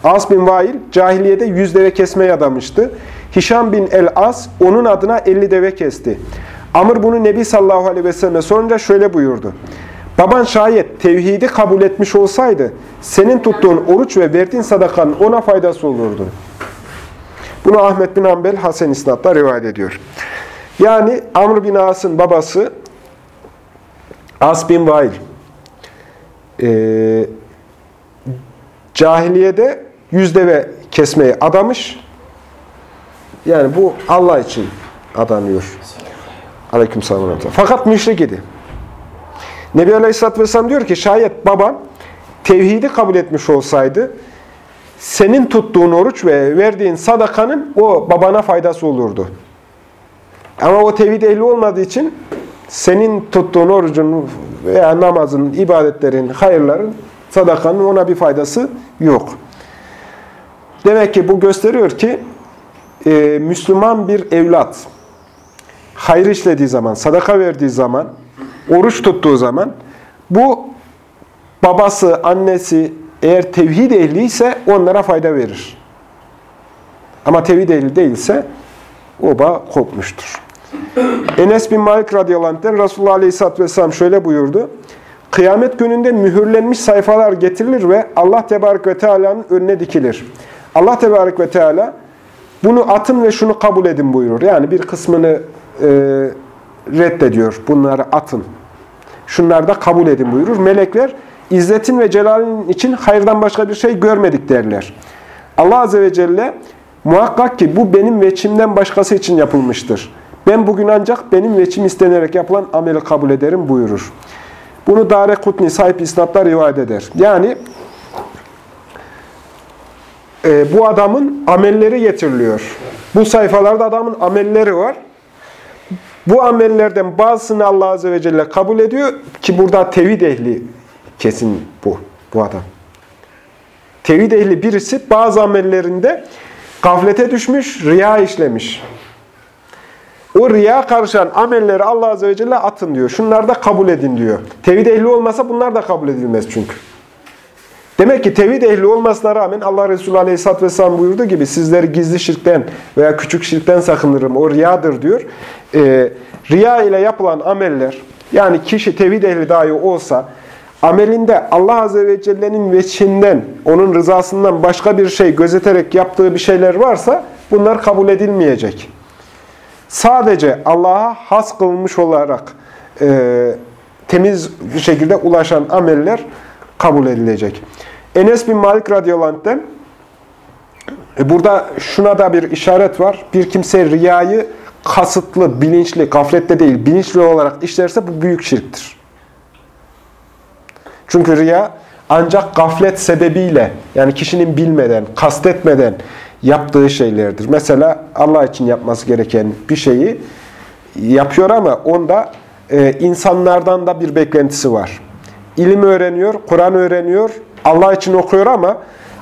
As bin Vail cahiliyede yüz deve kesmeye adamıştı. Hişam bin el-As onun adına elli deve kesti. Amr bunu Nebi sallallahu aleyhi ve selleme sorunca şöyle buyurdu. Baban şayet tevhidi kabul etmiş olsaydı senin tuttuğun oruç ve verdiğin sadakanın ona faydası olurdu. Bunu Ahmet bin Ambel Hasan İsnat'ta rivayet ediyor. Yani Amr bin As'ın babası As bin Vail e, cahiliyede yüz deve kesmeye adamış. Yani bu Allah için adanıyor. Aleyküm selam. Fakat müşrik idi. Nebi Aleyhisselatü Vesselam diyor ki şayet baban tevhidi kabul etmiş olsaydı senin tuttuğun oruç ve verdiğin sadakanın o babana faydası olurdu. Ama o tevhid ehli olmadığı için senin tuttuğun orucun veya namazın, ibadetlerin, hayırların, sadakanın ona bir faydası yok. Demek ki bu gösteriyor ki e, Müslüman bir evlat hayır işlediği zaman, sadaka verdiği zaman, oruç tuttuğu zaman bu babası, annesi eğer tevhid ehli onlara fayda verir. Ama tevhid ehli değilse o bağ kopmuştur. Enes bin Malik radıyallahu anh'ten Resulullah aleyhisselatü vesselam şöyle buyurdu. Kıyamet gününde mühürlenmiş sayfalar getirilir ve Allah tebarek ve teala'nın önüne dikilir. Allah tebarek ve teala bunu atın ve şunu kabul edin buyurur. Yani bir kısmını e, reddediyor. Bunları atın. Şunları da kabul edin buyurur. Melekler İzzetin ve celalin için hayırdan başka bir şey görmedik derler. Allah Azze ve Celle muhakkak ki bu benim veçimden başkası için yapılmıştır. Ben bugün ancak benim veçim istenerek yapılan ameli kabul ederim buyurur. Bunu Dare Kutni sahip isnatlar rivayet eder. Yani e, bu adamın amelleri getiriliyor. Bu sayfalarda adamın amelleri var. Bu amellerden bazısını Allah Azze ve Celle kabul ediyor ki burada tevhid ehli kesin bu, bu adam. Tevhid ehli birisi bazı amellerinde gaflete düşmüş, riya işlemiş. O riya karışan amelleri Allah Azze ve Celle atın diyor. Şunlar da kabul edin diyor. Tevhid ehli olmasa bunlar da kabul edilmez çünkü. Demek ki tevhid ehli olmasına rağmen Allah Resulü Aleyhisselatü Vesselam buyurduğu gibi sizleri gizli şirkten veya küçük şirkten sakınırım. O riyadır diyor. Ee, riya ile yapılan ameller yani kişi tevhid ehli dahi olsa amelinde Allah Azze ve Celle'nin veçinden, onun rızasından başka bir şey gözeterek yaptığı bir şeyler varsa bunlar kabul edilmeyecek. Sadece Allah'a has kılmış olarak e, temiz bir şekilde ulaşan ameller kabul edilecek. Enes bin Malik radıyallahu e, burada şuna da bir işaret var. Bir kimse riyayı kasıtlı, bilinçli, gaflette değil, bilinçli olarak işlerse bu büyük şirktir. Çünkü riya ancak gaflet sebebiyle, yani kişinin bilmeden, kastetmeden yaptığı şeylerdir. Mesela Allah için yapması gereken bir şeyi yapıyor ama onda e, insanlardan da bir beklentisi var. İlim öğreniyor, Kur'an öğreniyor, Allah için okuyor ama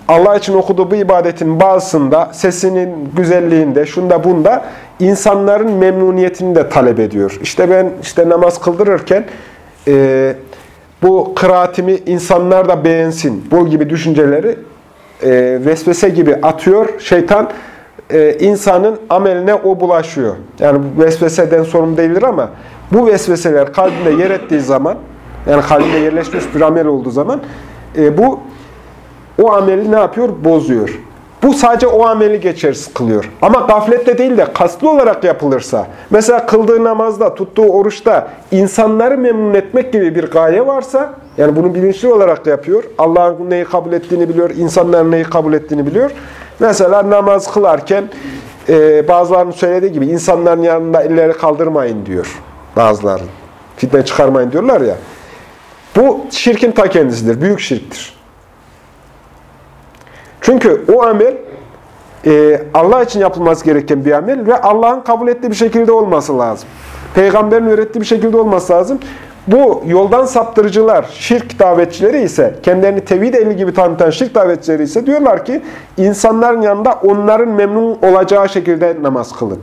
Allah için okuduğu bu ibadetin bazısında, sesinin güzelliğinde, şunda bunda insanların memnuniyetini de talep ediyor. İşte ben işte namaz kıldırırken e, bu kıraatimi insanlar da beğensin, bu gibi düşünceleri e, vesvese gibi atıyor. Şeytan e, insanın ameline o bulaşıyor. Yani vesveseden sorumlu değildir ama bu vesveseler kalbinde yer ettiği zaman, yani kalbinde yerleşmiş bir amel olduğu zaman e, bu o ameli ne yapıyor? Bozuyor. Bu sadece o ameli geçersiz kılıyor. Ama gaflette değil de kaslı olarak yapılırsa, mesela kıldığı namazda, tuttuğu oruçta insanları memnun etmek gibi bir gaye varsa, yani bunu bilinçli olarak yapıyor. Allah'ın neyi kabul ettiğini biliyor, insanların neyi kabul ettiğini biliyor. Mesela namaz kılarken e, bazılarının söylediği gibi insanların yanında elleri kaldırmayın diyor bazıları. Fitne çıkarmayın diyorlar ya. Bu şirkin ta kendisidir, büyük şirktir. Çünkü o amel e, Allah için yapılması gereken bir amel ve Allah'ın kabul ettiği bir şekilde olması lazım. Peygamberin öğrettiği bir şekilde olması lazım. Bu yoldan saptırıcılar, şirk davetçileri ise, kendilerini tevhid ehli gibi tanıtan şirk davetçileri ise diyorlar ki, insanların yanında onların memnun olacağı şekilde namaz kılın.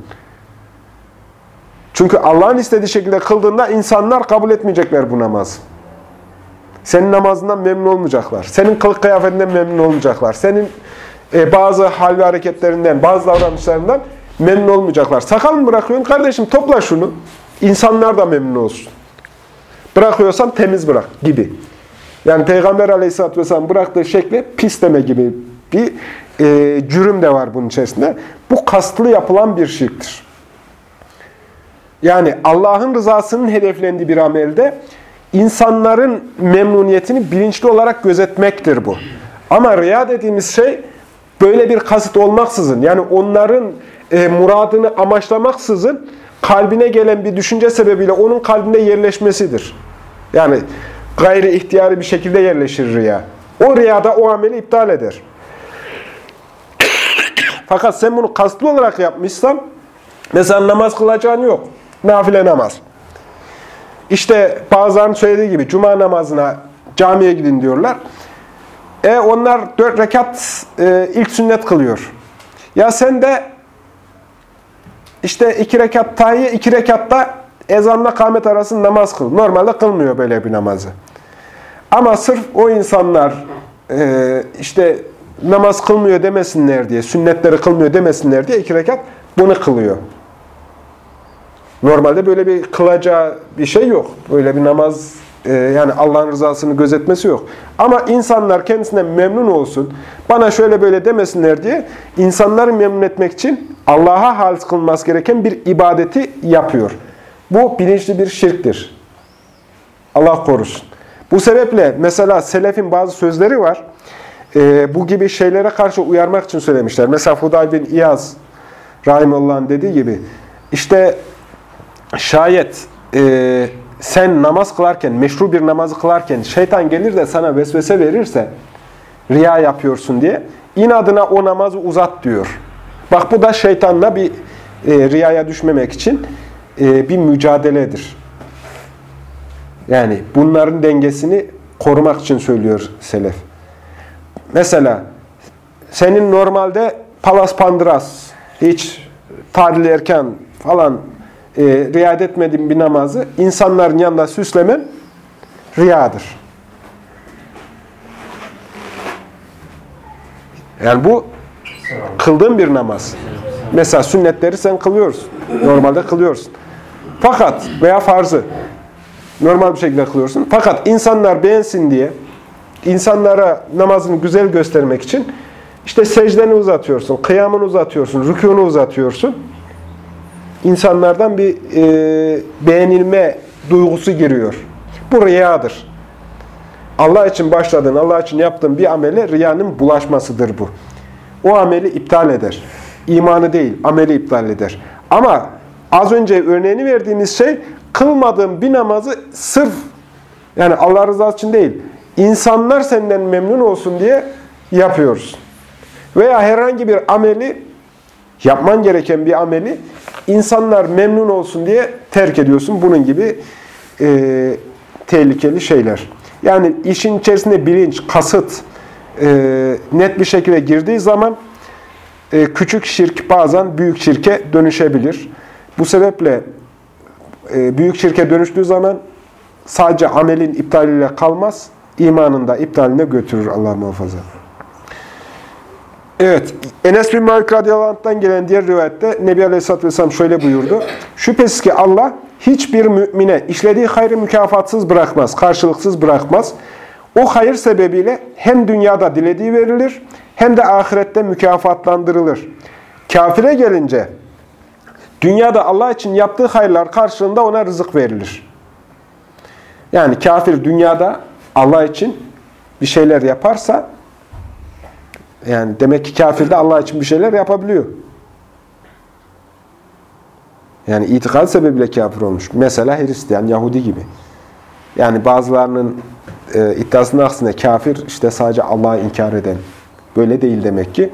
Çünkü Allah'ın istediği şekilde kıldığında insanlar kabul etmeyecekler bu namazı. Senin namazından memnun olmayacaklar. Senin kılık kıyafetinden memnun olmayacaklar. Senin e, bazı hal ve hareketlerinden, bazı davranışlarından memnun olmayacaklar. Sakal mı bırakıyorsun? Kardeşim topla şunu. İnsanlar da memnun olsun. Bırakıyorsan temiz bırak gibi. Yani Peygamber aleyhisselatü vesselam bıraktığı şekli pis deme gibi bir e, cürüm de var bunun içerisinde. Bu kastlı yapılan bir şirktir. Yani Allah'ın rızasının hedeflendiği bir amelde insanların memnuniyetini bilinçli olarak gözetmektir bu. Ama riya dediğimiz şey böyle bir kasıt olmaksızın, yani onların e, muradını amaçlamaksızın kalbine gelen bir düşünce sebebiyle onun kalbinde yerleşmesidir. Yani gayri ihtiyari bir şekilde yerleşir riya. O riyada o ameli iptal eder. Fakat sen bunu kasıtlı olarak yapmışsan, mesela namaz kılacağın yok. Nafile namaz. İşte bazılarının söylediği gibi cuma namazına camiye gidin diyorlar. E onlar dört rekat e, ilk sünnet kılıyor. Ya sen de işte iki rekat tahiyye, iki rekatta ezanla kâmet arası namaz kıl. Normalde kılmıyor böyle bir namazı. Ama sırf o insanlar e, işte namaz kılmıyor demesinler diye, sünnetleri kılmıyor demesinler diye iki rekat bunu kılıyor. Normalde böyle bir kılacağı bir şey yok. Böyle bir namaz e, yani Allah'ın rızasını gözetmesi yok. Ama insanlar kendisine memnun olsun, bana şöyle böyle demesinler diye insanları memnun etmek için Allah'a halis kılınması gereken bir ibadeti yapıyor. Bu bilinçli bir şirktir. Allah korusun. Bu sebeple mesela selefin bazı sözleri var. E, bu gibi şeylere karşı uyarmak için söylemişler. Mesela Fuday bin İyaz Rahimullah'ın dediği gibi işte şayet e, sen namaz kılarken, meşru bir namazı kılarken şeytan gelir de sana vesvese verirse riya yapıyorsun diye inadına o namazı uzat diyor. Bak bu da şeytanla bir e, riyaya düşmemek için e, bir mücadeledir. Yani bunların dengesini korumak için söylüyor selef. Mesela senin normalde palas pandras, hiç tarihli erken falan e, riayet etmediğin bir namazı insanların yanında süslemen riyadır. Yani bu kıldığın bir namaz. Mesela sünnetleri sen kılıyorsun. Normalde kılıyorsun. Fakat veya farzı normal bir şekilde kılıyorsun. Fakat insanlar beğensin diye insanlara namazını güzel göstermek için işte secdeni uzatıyorsun, kıyamını uzatıyorsun, rükûnu uzatıyorsun. İnsanlardan bir e, beğenilme duygusu giriyor. Bu riyadır. Allah için başladığın, Allah için yaptığın bir amele riyanın bulaşmasıdır bu. O ameli iptal eder. İmanı değil, ameli iptal eder. Ama az önce örneğini verdiğimiz şey, kılmadığın bir namazı sırf, yani Allah rızası için değil, insanlar senden memnun olsun diye yapıyoruz. Veya herhangi bir ameli, yapman gereken bir ameli, insanlar memnun olsun diye terk ediyorsun. Bunun gibi e, tehlikeli şeyler. Yani işin içerisinde bilinç, kasıt e, net bir şekilde girdiği zaman e, küçük şirk bazen büyük şirke dönüşebilir. Bu sebeple e, büyük şirke dönüştüğü zaman sadece amelin iptaliyle kalmaz, imanın da iptaline götürür Allah muhafaza. Evet, Enes bin Malik radıyallahu gelen diğer rivayette Nebi Aleyhisselatü Vesselam şöyle buyurdu. Şüphesiz ki Allah hiçbir mümine işlediği hayrı mükafatsız bırakmaz, karşılıksız bırakmaz. O hayır sebebiyle hem dünyada dilediği verilir hem de ahirette mükafatlandırılır. Kafire gelince dünyada Allah için yaptığı hayırlar karşılığında ona rızık verilir. Yani kafir dünyada Allah için bir şeyler yaparsa yani demek ki kafir de Allah için bir şeyler yapabiliyor. Yani itikad sebebiyle kafir olmuş. Mesela Hristiyan, Yahudi gibi. Yani bazılarının e, iddiasının aksine kafir işte sadece Allah'ı inkar eden. Böyle değil demek ki.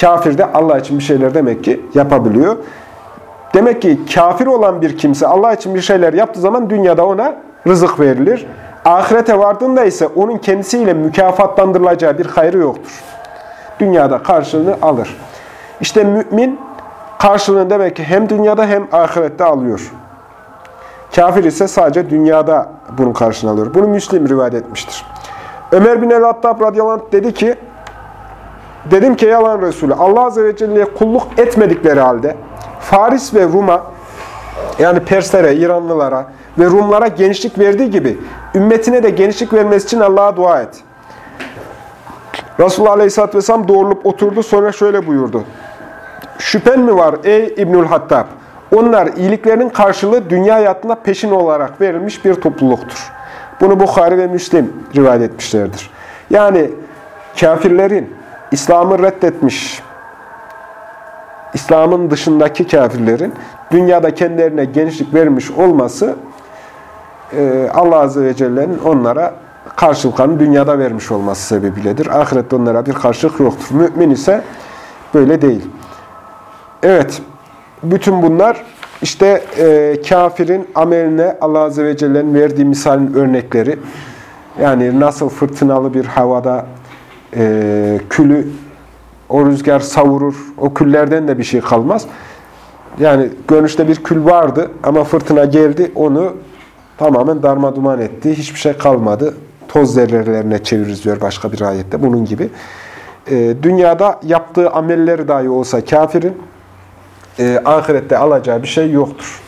Kafir de Allah için bir şeyler demek ki yapabiliyor. Demek ki kafir olan bir kimse Allah için bir şeyler yaptığı zaman dünyada ona rızık verilir. Ahirete vardığında ise onun kendisiyle mükafatlandırılacağı bir hayrı yoktur. Dünyada karşılığını alır. İşte mümin karşılığını demek ki hem dünyada hem ahirette alıyor. Kafir ise sadece dünyada bunun karşılığını alıyor. Bunu Müslim rivayet etmiştir. Ömer bin el-Hattab dedi ki, dedim ki yalan Resulü, Allah Azze ve Celle'ye kulluk etmedikleri halde Faris ve Rum'a yani Perslere, İranlılara ve Rumlara genişlik verdiği gibi ümmetine de genişlik vermesi için Allah'a dua et. Resulullah Aleyhisselatü Vesselam doğrulup oturdu sonra şöyle buyurdu. Şüphen mi var ey İbnül Hattab? Onlar iyiliklerinin karşılığı dünya hayatında peşin olarak verilmiş bir topluluktur. Bunu Bukhari ve Müslim rivayet etmişlerdir. Yani kafirlerin İslam'ı reddetmiş, İslam'ın dışındaki kafirlerin dünyada kendilerine genişlik vermiş olması e, Allah Azze ve Celle'nin onlara karşılıklarını dünyada vermiş olması sebebiyledir. Ahirette onlara bir karşılık yoktur. Mümin ise böyle değil. Evet, bütün bunlar işte e, kafirin ameline Allah Azze ve Celle'nin verdiği misalin örnekleri. Yani nasıl fırtınalı bir havada e, külü o rüzgar savurur, o küllerden de bir şey kalmaz. Yani görünüşte bir kül vardı ama fırtına geldi, onu tamamen darma duman etti. Hiçbir şey kalmadı. Toz zerrelerine çeviririz diyor başka bir ayette. Bunun gibi. E, dünyada yaptığı amelleri dahi olsa kafirin, e, ahirette alacağı bir şey yoktur.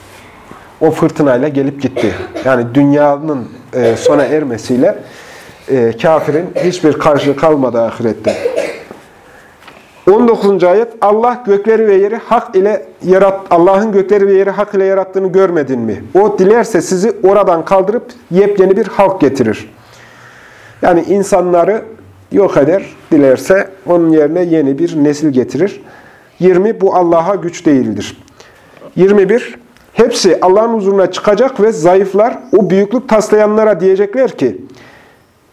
o fırtınayla gelip gitti. Yani dünyanın e, sona ermesiyle e, kafirin hiçbir karşı kalmadı ahirette. 19. ayet Allah gökleri ve yeri hak ile yarat Allah'ın gökleri ve yeri hak ile yarattığını görmedin mi? O dilerse sizi oradan kaldırıp yepyeni bir halk getirir. Yani insanları yok eder, dilerse onun yerine yeni bir nesil getirir. 20 bu Allah'a güç değildir. 21 hepsi Allah'ın huzuruna çıkacak ve zayıflar o büyüklük taslayanlara diyecekler ki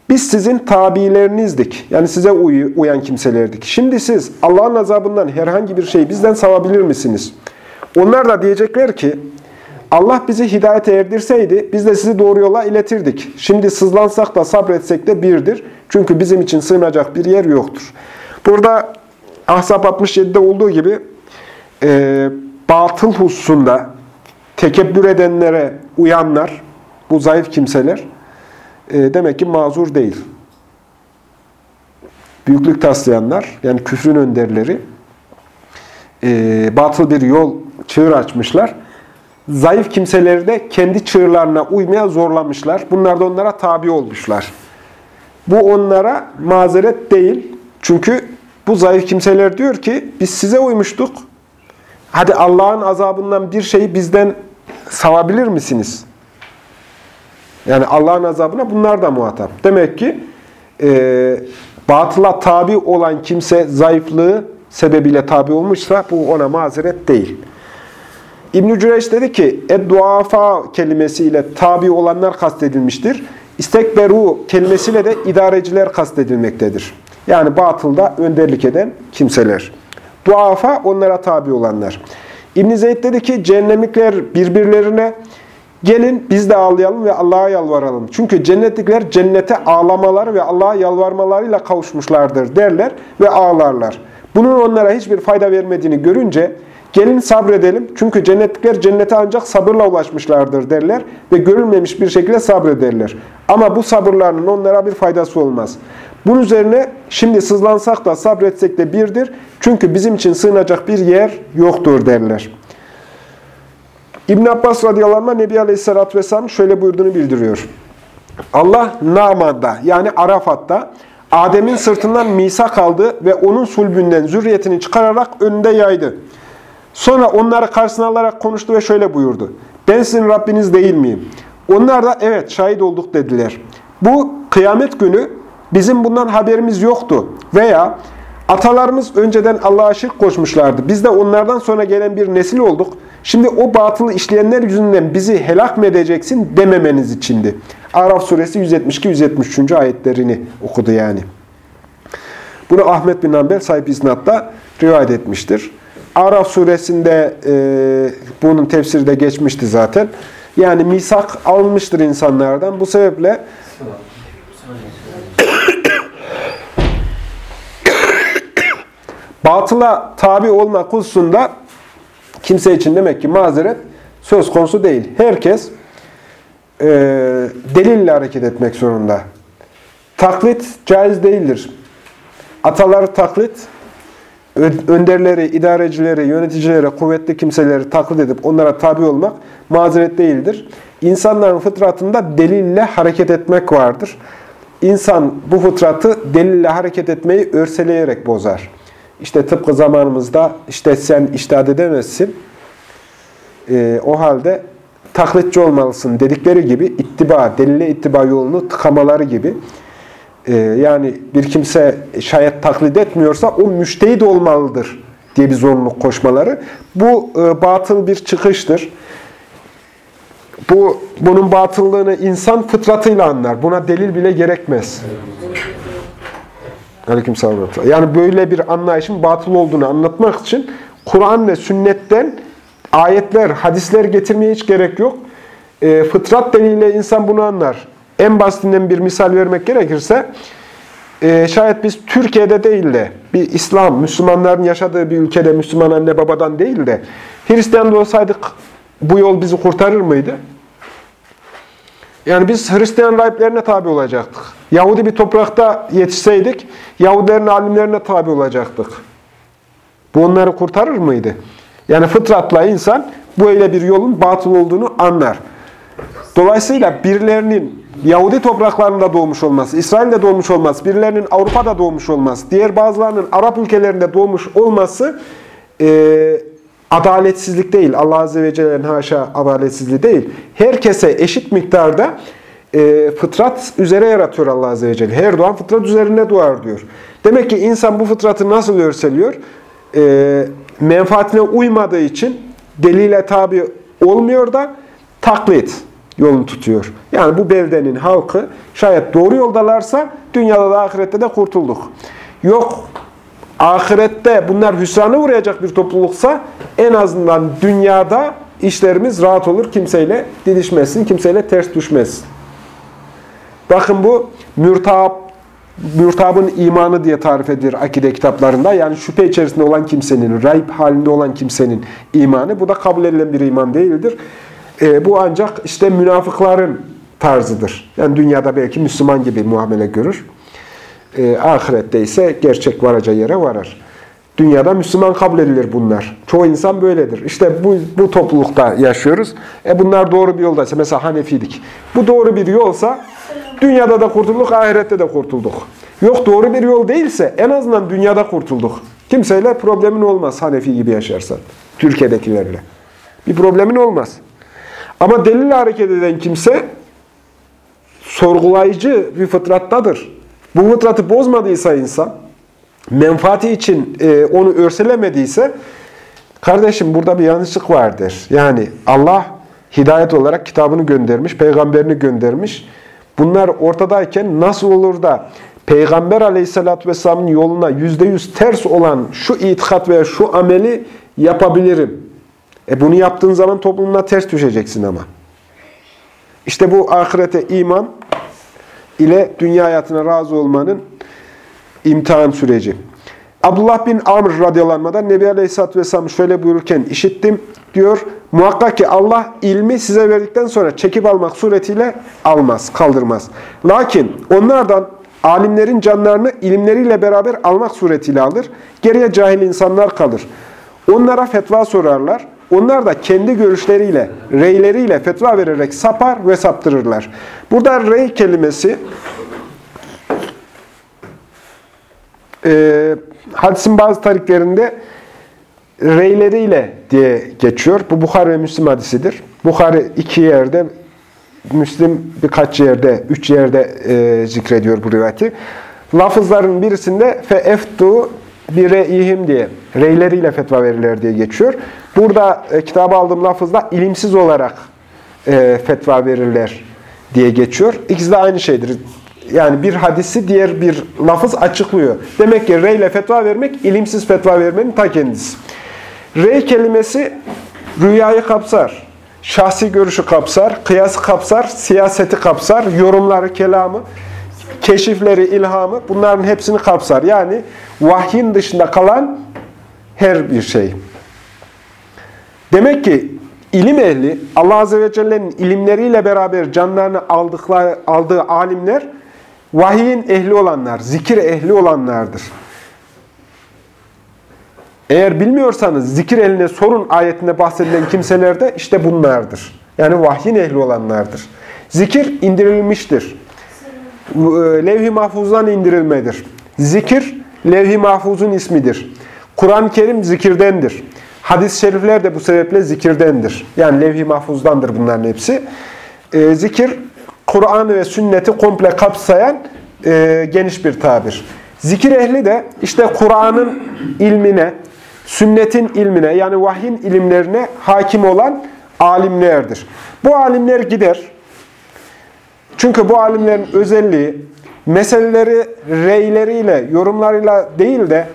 biz sizin tabiilerinizdik. Yani size uy uyan kimselerdik. Şimdi siz Allah'ın azabından herhangi bir şey bizden savabilir misiniz? Onlar da diyecekler ki Allah bizi hidayete erdirseydi biz de sizi doğru yola iletirdik. Şimdi sızlansak da sabretsek de birdir. Çünkü bizim için sığınacak bir yer yoktur. Burada Ahzab 67'de olduğu gibi e, batıl hususunda tekebbür edenlere uyanlar, bu zayıf kimseler, e, demek ki mazur değil. Büyüklük taslayanlar, yani küfrün önderleri, e, batıl bir yol, çığır açmışlar. Zayıf kimseleri de kendi çığırlarına uymaya zorlamışlar. Bunlar da onlara tabi olmuşlar. Bu onlara mazeret değil. Çünkü bu zayıf kimseler diyor ki, biz size uymuştuk. Hadi Allah'ın azabından bir şeyi bizden savabilir misiniz? Yani Allah'ın azabına bunlar da muhatap. Demek ki e, batıla tabi olan kimse zayıflığı sebebiyle tabi olmuşsa bu ona mazeret değil. İbn-i Cüreyş dedi ki, Edduafa kelimesiyle tabi olanlar kastedilmiştir. İstekberu kelimesiyle de idareciler kastedilmektedir. Yani batılda önderlik eden kimseler. Duafa onlara tabi olanlar. İbn-i Zeyd dedi ki, cehennemlikler birbirlerine Gelin biz de ağlayalım ve Allah'a yalvaralım. Çünkü cennetlikler cennete ağlamaları ve Allah'a yalvarmalarıyla kavuşmuşlardır derler ve ağlarlar. Bunun onlara hiçbir fayda vermediğini görünce gelin sabredelim çünkü cennetlikler cennete ancak sabırla ulaşmışlardır derler ve görülmemiş bir şekilde sabrederler. Ama bu sabırlarının onlara bir faydası olmaz. Bunun üzerine şimdi sızlansak da sabretsek de birdir çünkü bizim için sığınacak bir yer yoktur derler. İbn Abbas radıyallahu Nebi Aleyhisselatü Vesselam şöyle buyurduğunu bildiriyor. Allah Naman'da yani Arafat'ta Adem'in sırtından misak aldı ve onun sulbünden zürriyetini çıkararak önünde yaydı. Sonra onları karşısına alarak konuştu ve şöyle buyurdu. Ben sizin Rabbiniz değil miyim? Onlar da evet şahit olduk dediler. Bu kıyamet günü bizim bundan haberimiz yoktu. Veya atalarımız önceden Allah'a şirk koşmuşlardı. Biz de onlardan sonra gelen bir nesil olduk. Şimdi o batılı işleyenler yüzünden bizi helak mı edeceksin dememeniz içindi. Araf suresi 172-173. ayetlerini okudu yani. Bunu Ahmet bin Amber sahip isnatta rivayet etmiştir. Araf suresinde e, bunun tefsiri de geçmişti zaten. Yani misak alınmıştır insanlardan. Bu sebeple batıla tabi olma hususunda Kimse için demek ki mazeret söz konusu değil. Herkes e, delille hareket etmek zorunda. Taklit caiz değildir. Atalar taklit, önderleri, idarecileri, yöneticilere, kuvvetli kimseleri taklit edip onlara tabi olmak mazeret değildir. İnsanların fıtratında delille hareket etmek vardır. İnsan bu fıtratı delille hareket etmeyi örseleyerek bozar. İşte tıpkı zamanımızda işte sen iştahat edemezsin. E, o halde taklitçi olmalısın dedikleri gibi ittiba, delile ittiba yolunu tıkamaları gibi. E, yani bir kimse şayet taklit etmiyorsa o müştehid olmalıdır diye bir zorunluluk koşmaları. Bu e, batıl bir çıkıştır. Bu bunun batıllığını insan fıtratıyla anlar. Buna delil bile gerekmez. Aleykümselam. Yani böyle bir anlayışın batıl olduğunu anlatmak için Kur'an ve sünnetten ayetler, hadisler getirmeye hiç gerek yok. E, fıtrat deliyle insan bunu anlar. En basitinden bir misal vermek gerekirse, e, şayet biz Türkiye'de değil de bir İslam, Müslümanların yaşadığı bir ülkede Müslüman anne babadan değil de Hristiyan da olsaydık bu yol bizi kurtarır mıydı? Yani biz Hristiyan rahiplerine tabi olacaktık. Yahudi bir toprakta yetişseydik, Yahudilerin alimlerine tabi olacaktık. Bu onları kurtarır mıydı? Yani fıtratla insan böyle bir yolun batıl olduğunu anlar. Dolayısıyla birilerinin Yahudi topraklarında doğmuş olması, İsrail'de doğmuş olması, birilerinin Avrupa'da doğmuş olması, diğer bazılarının Arap ülkelerinde doğmuş olması e, adaletsizlik değil. Allah Azze ve Celle'nin haşa adaletsizliği değil. Herkese eşit miktarda e, fıtrat üzere yaratıyor Allah Azze ve Celle. Her doğan fıtrat üzerine doğar diyor. Demek ki insan bu fıtratı nasıl örseliyor? E, menfaatine uymadığı için delile tabi olmuyor da taklit yolunu tutuyor. Yani bu beldenin halkı şayet doğru yoldalarsa dünyada da ahirette de kurtulduk. Yok ahirette bunlar hüsrana uğrayacak bir topluluksa en azından dünyada işlerimiz rahat olur. Kimseyle didişmesin, kimseyle ters düşmesin. Bakın bu mürtab, mürtabın imanı diye tarif edilir akide kitaplarında. Yani şüphe içerisinde olan kimsenin, rayb halinde olan kimsenin imanı. Bu da kabul edilen bir iman değildir. E, bu ancak işte münafıkların tarzıdır. Yani dünyada belki Müslüman gibi muamele görür. E, ahirette ise gerçek varacağı yere varar. Dünyada Müslüman kabul edilir bunlar. Çoğu insan böyledir. İşte bu, bu toplulukta yaşıyoruz. E bunlar doğru bir yoldaysa, mesela Hanefilik. Bu doğru bir yolsa dünyada da kurtulduk, ahirette de kurtulduk. Yok doğru bir yol değilse en azından dünyada kurtulduk. Kimseyle problemin olmaz Hanefi gibi yaşarsan. Türkiye'dekilerle. Bir problemin olmaz. Ama delille hareket eden kimse sorgulayıcı bir fıtrattadır. Bu fıtratı bozmadıysa insan, menfaati için e, onu örselemediyse, kardeşim burada bir yanlışlık vardır. Yani Allah hidayet olarak kitabını göndermiş, peygamberini göndermiş. Bunlar ortadayken nasıl olur da Peygamber aleyhissalatü vesselamın yoluna yüzde yüz ters olan şu itikat veya şu ameli yapabilirim? E bunu yaptığın zaman toplumuna ters düşeceksin ama. İşte bu ahirete iman ile dünya hayatına razı olmanın imtihan süreci. Abdullah bin Amr radyalanmadan Nebi Aleyhisselatü Vesselam şöyle buyururken işittim diyor. Muhakkak ki Allah ilmi size verdikten sonra çekip almak suretiyle almaz, kaldırmaz. Lakin onlardan alimlerin canlarını ilimleriyle beraber almak suretiyle alır. Geriye cahil insanlar kalır. Onlara fetva sorarlar. Onlar da kendi görüşleriyle, reyleriyle fetva vererek sapar ve saptırırlar. Burada rey kelimesi e, hadisin bazı tariklerinde reyleriyle diye geçiyor. Bu Bukhari ve Müslim hadisidir. Bukhari iki yerde, Müslim birkaç yerde, üç yerde e, zikrediyor bu rivayeti. Lafızların birisinde fe eftu bir re'ihim diye, reyleriyle fetva verirler diye geçiyor. Burada e, kitaba aldığım lafızda ilimsiz olarak e, fetva verirler diye geçiyor. İkisi de aynı şeydir. Yani bir hadisi diğer bir lafız açıklıyor. Demek ki rey ile fetva vermek, ilimsiz fetva vermenin ta kendisi. Rey kelimesi rüyayı kapsar, şahsi görüşü kapsar, kıyası kapsar, siyaseti kapsar, yorumları, kelamı, keşifleri, ilhamı bunların hepsini kapsar. Yani vahyin dışında kalan her bir şey. Demek ki ilim ehli, Allah Azze ve Celle'nin ilimleriyle beraber canlarını aldıkları, aldığı alimler, vahiyin ehli olanlar, zikir ehli olanlardır. Eğer bilmiyorsanız zikir eline sorun ayetinde bahsedilen kimseler de işte bunlardır. Yani vahyin ehli olanlardır. Zikir indirilmiştir. E, levh-i mahfuzdan indirilmedir. Zikir, levh-i mahfuzun ismidir. Kur'an-ı Kerim zikirdendir. Hadis-i şerifler de bu sebeple zikirdendir. Yani levh-i mahfuzdandır bunların hepsi. E, zikir, Kur'an ve sünneti komple kapsayan e, geniş bir tabir. Zikir ehli de işte Kur'an'ın ilmine, sünnetin ilmine yani vahyin ilimlerine hakim olan alimlerdir. Bu alimler gider. Çünkü bu alimlerin özelliği meseleleri reyleriyle, yorumlarıyla değil de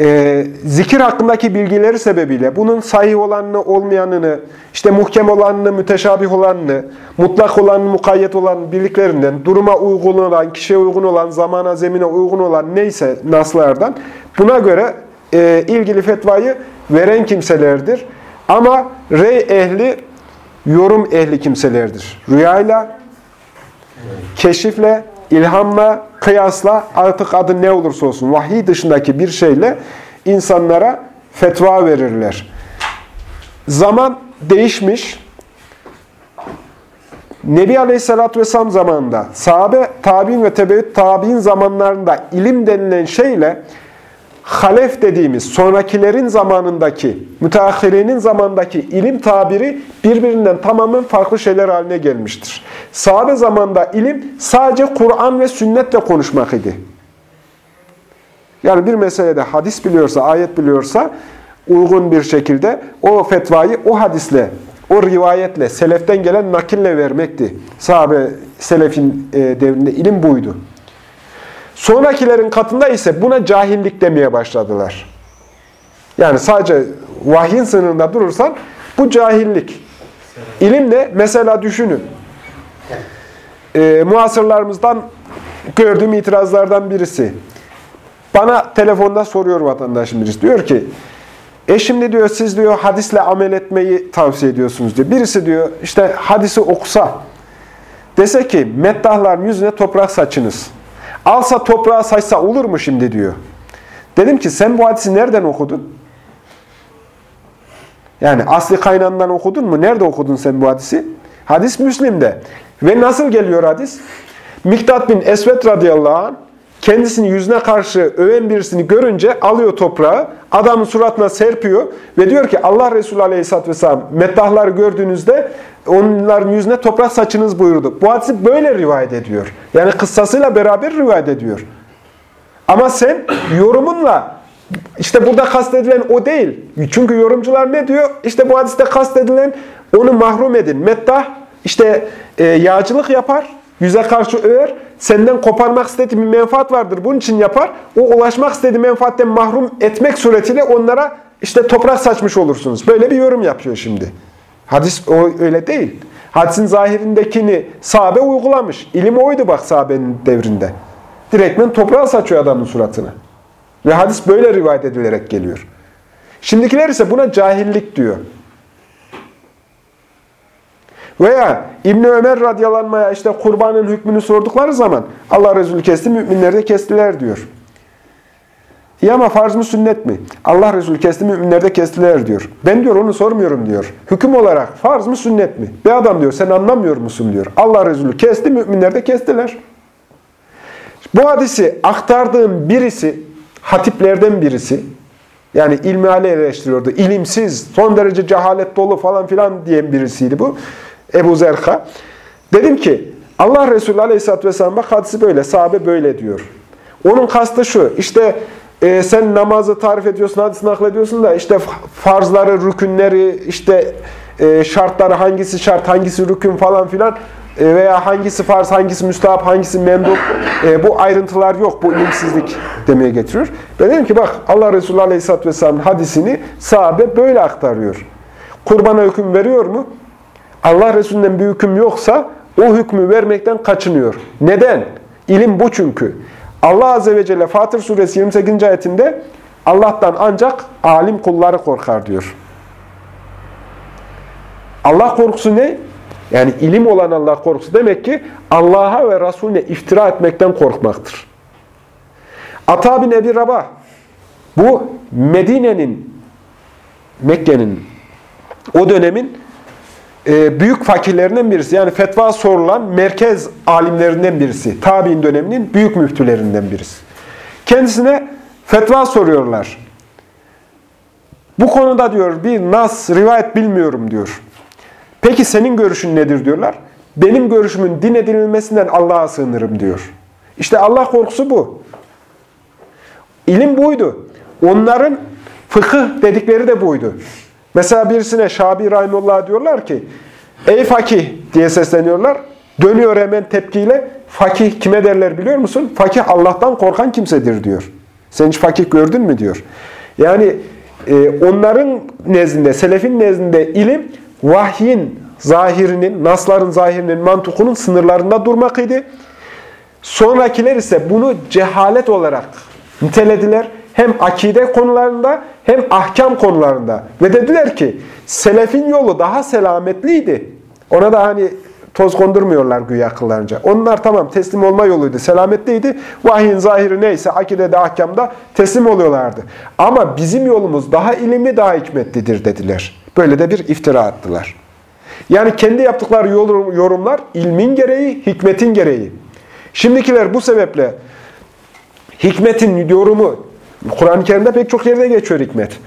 e, zikir hakkındaki bilgileri sebebiyle bunun sahih olanını, olmayanını, işte muhkem olanını, müteşabih olanını, mutlak olanını, mukayyet olan birliklerinden, duruma uygun olan, kişiye uygun olan, zamana, zemine uygun olan neyse naslardan buna göre e, ilgili fetvayı veren kimselerdir. Ama rey ehli, yorum ehli kimselerdir. Rüyayla, keşifle, ilhamla, kıyasla artık adı ne olursa olsun vahiy dışındaki bir şeyle insanlara fetva verirler. Zaman değişmiş. Nebi Aleyhisselatü Vesselam zamanında, sahabe, tabi'in ve tebeüt tabi'in zamanlarında ilim denilen şeyle halef dediğimiz sonrakilerin zamanındaki, müteahhirinin zamandaki ilim tabiri birbirinden tamamen farklı şeyler haline gelmiştir. Sahabe zamanında ilim sadece Kur'an ve sünnetle konuşmak idi. Yani bir meselede hadis biliyorsa, ayet biliyorsa uygun bir şekilde o fetvayı o hadisle, o rivayetle, seleften gelen nakille vermekti. Sahabe, selefin e, devrinde ilim buydu. Sonrakilerin katında ise buna cahillik demeye başladılar. Yani sadece vahyin sınırında durursan bu cahillik. İlim ne? Mesela düşünün. E, muasırlarımızdan gördüğüm itirazlardan birisi. Bana telefonda soruyor vatandaşım birisi. Diyor ki, e şimdi diyor siz diyor hadisle amel etmeyi tavsiye ediyorsunuz diyor. Birisi diyor işte hadisi okusa, dese ki meddahların yüzüne toprak saçınız. Alsa toprağı saçsa olur mu şimdi diyor. Dedim ki sen bu hadisi nereden okudun? Yani asli kaynağından okudun mu? Nerede okudun sen bu hadisi? Hadis Müslim'de. Ve nasıl geliyor hadis? Miktat bin Esvet radıyallahu anh kendisini yüzüne karşı öven birisini görünce alıyor toprağı, adamın suratına serpiyor ve diyor ki Allah Resulü Aleyhisselatü Vesselam meddahları gördüğünüzde onların yüzüne toprak saçınız buyurdu. Bu hadisi böyle rivayet ediyor. Yani kıssasıyla beraber rivayet ediyor. Ama sen yorumunla işte burada kastedilen o değil. Çünkü yorumcular ne diyor? İşte bu hadiste kastedilen onu mahrum edin. Meddah işte e, yağcılık yapar, yüze karşı över, senden koparmak istediği bir menfaat vardır. Bunun için yapar. O ulaşmak istediği menfaatten mahrum etmek suretiyle onlara işte toprak saçmış olursunuz. Böyle bir yorum yapıyor şimdi. Hadis o öyle değil. Hadisin zahirindekini sahabe uygulamış. İlim oydu bak sahabenin devrinde. Direktmen toprağı saçıyor adamın suratına. Ve hadis böyle rivayet edilerek geliyor. Şimdikiler ise buna cahillik diyor. Veya İbni Ömer radyalanmaya işte kurbanın hükmünü sordukları zaman Allah Resulü kesti, müminler de kestiler diyor. İyi ama farz mı sünnet mi? Allah Resulü kesti, müminler de kestiler diyor. Ben diyor onu sormuyorum diyor. Hüküm olarak farz mı sünnet mi? Bir adam diyor sen anlamıyor musun diyor. Allah Resulü kesti, müminler de kestiler. Bu hadisi aktardığım birisi, hatiplerden birisi, yani ilmihale eleştiriyordu. İlimsiz, son derece cehalet dolu falan filan diyen birisiydi bu. Ebu Zerka. Dedim ki Allah Resulü Aleyhisselatü Vesselam bak hadisi böyle, sahabe böyle diyor. Onun kastı şu, işte e, sen namazı tarif ediyorsun, hadisi naklediyorsun da işte farzları, rükünleri, işte e, şartları hangisi şart, hangisi rükün falan filan e, veya hangisi farz, hangisi müstahap, hangisi mendup e, bu ayrıntılar yok, bu ilimsizlik demeye getiriyor. Ben dedim ki bak Allah Resulü Aleyhisselatü Vesselam'ın hadisini sahabe böyle aktarıyor. Kurbana hüküm veriyor mu? Allah Resulü'nden bir hüküm yoksa o hükmü vermekten kaçınıyor. Neden? İlim bu çünkü. Allah Azze ve Celle Fatır Suresi 28. ayetinde Allah'tan ancak alim kulları korkar diyor. Allah korkusu ne? Yani ilim olan Allah korkusu demek ki Allah'a ve Resulüne iftira etmekten korkmaktır. Ata bin Ebi Rabah bu Medine'nin Mekke'nin o dönemin e, büyük fakirlerinden birisi. Yani fetva sorulan merkez alimlerinden birisi. Tabi'in döneminin büyük müftülerinden birisi. Kendisine fetva soruyorlar. Bu konuda diyor bir nas, rivayet bilmiyorum diyor. Peki senin görüşün nedir diyorlar. Benim görüşümün din edinilmesinden Allah'a sığınırım diyor. İşte Allah korkusu bu. İlim buydu. Onların fıkıh dedikleri de buydu. Mesela birisine Şabi Rahimullah diyorlar ki, ey fakih diye sesleniyorlar. Dönüyor hemen tepkiyle, fakih kime derler biliyor musun? Fakih Allah'tan korkan kimsedir diyor. Sen hiç fakih gördün mü diyor. Yani e, onların nezdinde, selefin nezdinde ilim, vahyin zahirinin, nasların zahirinin, mantukunun sınırlarında durmak idi. Sonrakiler ise bunu cehalet olarak nitelediler hem akide konularında hem ahkam konularında. Ve dediler ki selefin yolu daha selametliydi. Ona da hani toz kondurmuyorlar güya akıllarınca. Onlar tamam teslim olma yoluydu, selametliydi. Vahyin zahiri neyse akidede, ahkamda teslim oluyorlardı. Ama bizim yolumuz daha ilimli, daha hikmetlidir dediler. Böyle de bir iftira attılar. Yani kendi yaptıkları yorumlar ilmin gereği, hikmetin gereği. Şimdikiler bu sebeple hikmetin yorumu, Kur'an-ı Kerim'de pek çok yerde geçiyor hikmet.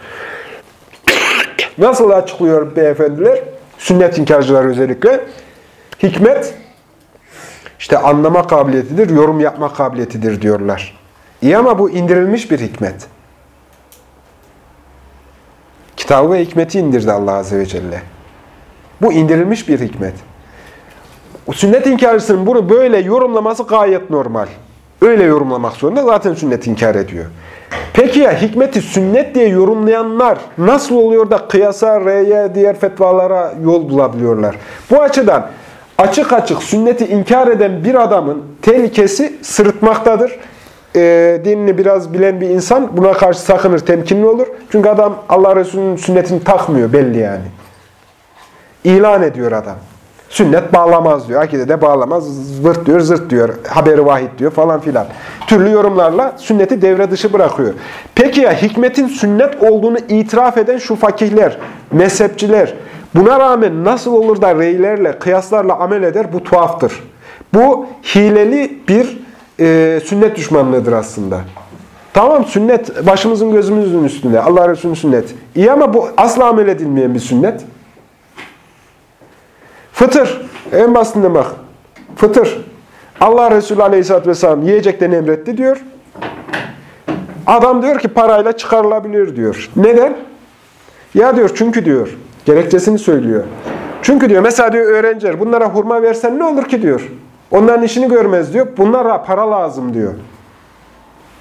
Nasıl açıklıyor beyefendiler? Sünnet inkarcılar özellikle. Hikmet, işte anlama kabiliyetidir, yorum yapma kabiliyetidir diyorlar. İyi ama bu indirilmiş bir hikmet. Kitabı ve hikmeti indirdi Allah Azze ve Celle. Bu indirilmiş bir hikmet. Sünnet inkarcısının bunu böyle yorumlaması gayet normal. Öyle yorumlamak zorunda zaten sünnet inkar ediyor. Peki ya hikmeti sünnet diye yorumlayanlar nasıl oluyor da kıyasa, reye, diğer fetvalara yol bulabiliyorlar? Bu açıdan açık açık sünneti inkar eden bir adamın tehlikesi sırıtmaktadır. E, dinini biraz bilen bir insan buna karşı sakınır, temkinli olur. Çünkü adam Allah Resulü'nün sünnetini takmıyor belli yani. İlan ediyor adam. Sünnet bağlamaz diyor. Akide bağlamaz. Zırt diyor, zırt diyor. Haberi vahid diyor falan filan. Türlü yorumlarla sünneti devre dışı bırakıyor. Peki ya hikmetin sünnet olduğunu itiraf eden şu fakihler, mezhepçiler buna rağmen nasıl olur da reylerle, kıyaslarla amel eder? Bu tuhaftır. Bu hileli bir e, sünnet düşmanlığıdır aslında. Tamam sünnet başımızın gözümüzün üstünde. Allah Resulü'nün sünnet. İyi ama bu asla amel edilmeyen bir sünnet. Fıtır. En basitinden bak. Fıtır. Allah Resulü Aleyhisselatü Vesselam yiyecekten emretti diyor. Adam diyor ki parayla çıkarılabilir diyor. Neden? Ya diyor çünkü diyor. Gerekçesini söylüyor. Çünkü diyor mesela diyor öğrenciler bunlara hurma versen ne olur ki diyor. Onların işini görmez diyor. Bunlara para lazım diyor.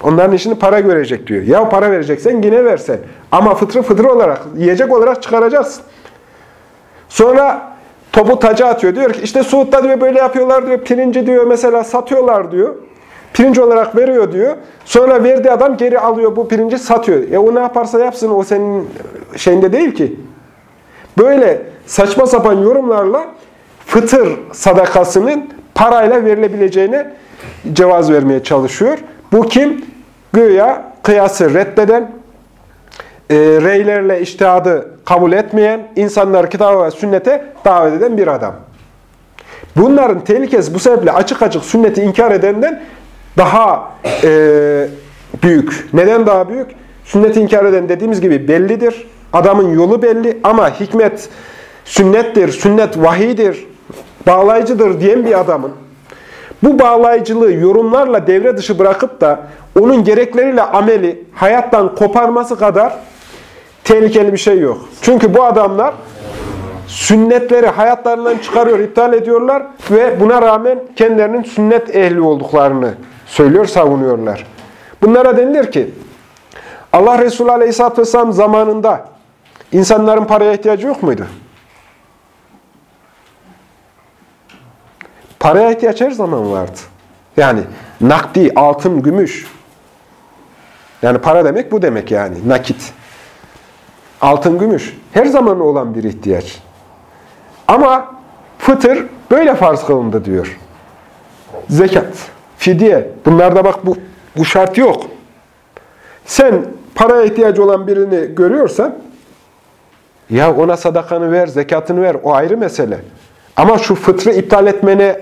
Onların işini para görecek diyor. Ya para vereceksen yine versen. Ama fıtrı fıtır olarak, yiyecek olarak çıkaracaksın. Sonra topu taca atıyor. Diyor ki işte Suud'da diyor böyle yapıyorlar diyor. Pirinci diyor mesela satıyorlar diyor. Pirinç olarak veriyor diyor. Sonra verdiği adam geri alıyor bu pirinci satıyor. E o ne yaparsa yapsın o senin şeyinde değil ki. Böyle saçma sapan yorumlarla fıtır sadakasının parayla verilebileceğine cevaz vermeye çalışıyor. Bu kim? Güya kıyası reddeden, e, reylerle iştihadı kabul etmeyen, insanları kitaba ve sünnete davet eden bir adam. Bunların tehlikesi bu sebeple açık açık sünneti inkar edenden daha e, büyük. Neden daha büyük? Sünneti inkar eden dediğimiz gibi bellidir. Adamın yolu belli ama hikmet sünnettir, sünnet vahidir, bağlayıcıdır diyen bir adamın bu bağlayıcılığı yorumlarla devre dışı bırakıp da onun gerekleriyle ameli hayattan koparması kadar tehlikeli bir şey yok. Çünkü bu adamlar sünnetleri hayatlarından çıkarıyor, iptal ediyorlar ve buna rağmen kendilerinin sünnet ehli olduklarını söylüyor, savunuyorlar. Bunlara denilir ki Allah Resulü Aleyhisselatü Vesselam zamanında insanların paraya ihtiyacı yok muydu? Paraya ihtiyaç her zaman vardı. Yani nakdi, altın, gümüş. Yani para demek bu demek yani, nakit. Altın, gümüş. Her zaman olan bir ihtiyaç. Ama fıtır böyle farz kılındı diyor. Zekat, fidye. Bunlarda bak bu, bu şart yok. Sen paraya ihtiyacı olan birini görüyorsan ya ona sadakanı ver, zekatını ver. O ayrı mesele. Ama şu fıtrı iptal etmene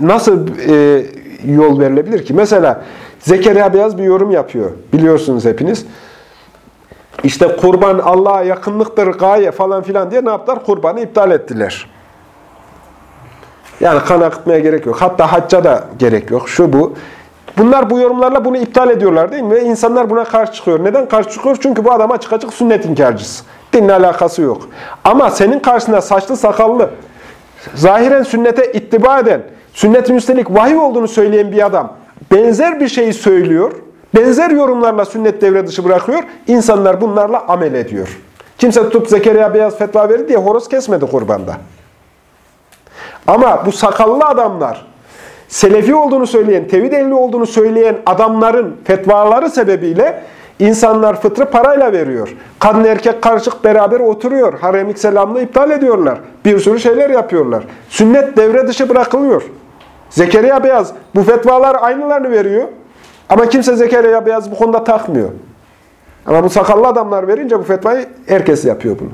nasıl e, yol verilebilir ki? Mesela Zekeriya Beyaz bir yorum yapıyor. Biliyorsunuz hepiniz. İşte kurban Allah'a yakınlıktır gaye falan filan diye ne yaptılar? Kurbanı iptal ettiler. Yani kan akıtmaya gerek yok. Hatta hacca da gerek yok. Şu bu. Bunlar bu yorumlarla bunu iptal ediyorlar değil mi? Ve insanlar buna karşı çıkıyor. Neden karşı çıkıyor? Çünkü bu adam açık açık sünnet inkarcısı. Dinle alakası yok. Ama senin karşısında saçlı sakallı, zahiren sünnete ittiba eden, sünnetin üstelik vahiy olduğunu söyleyen bir adam benzer bir şeyi söylüyor, benzer yorumlarla sünnet devre dışı bırakıyor, insanlar bunlarla amel ediyor. Kimse tutup Zekeriya beyaz fetva verir diye horoz kesmedi kurbanda. Ama bu sakallı adamlar, Selefi olduğunu söyleyen, tevhid ehli olduğunu söyleyen adamların fetvaları sebebiyle İnsanlar fıtrı parayla veriyor. Kadın erkek karışık beraber oturuyor. Haremlik selamını iptal ediyorlar. Bir sürü şeyler yapıyorlar. Sünnet devre dışı bırakılıyor. Zekeriya Beyaz bu fetvalar aynılarını veriyor. Ama kimse Zekeriya Beyaz bu konuda takmıyor. Ama bu sakallı adamlar verince bu fetvayı herkes yapıyor bunu.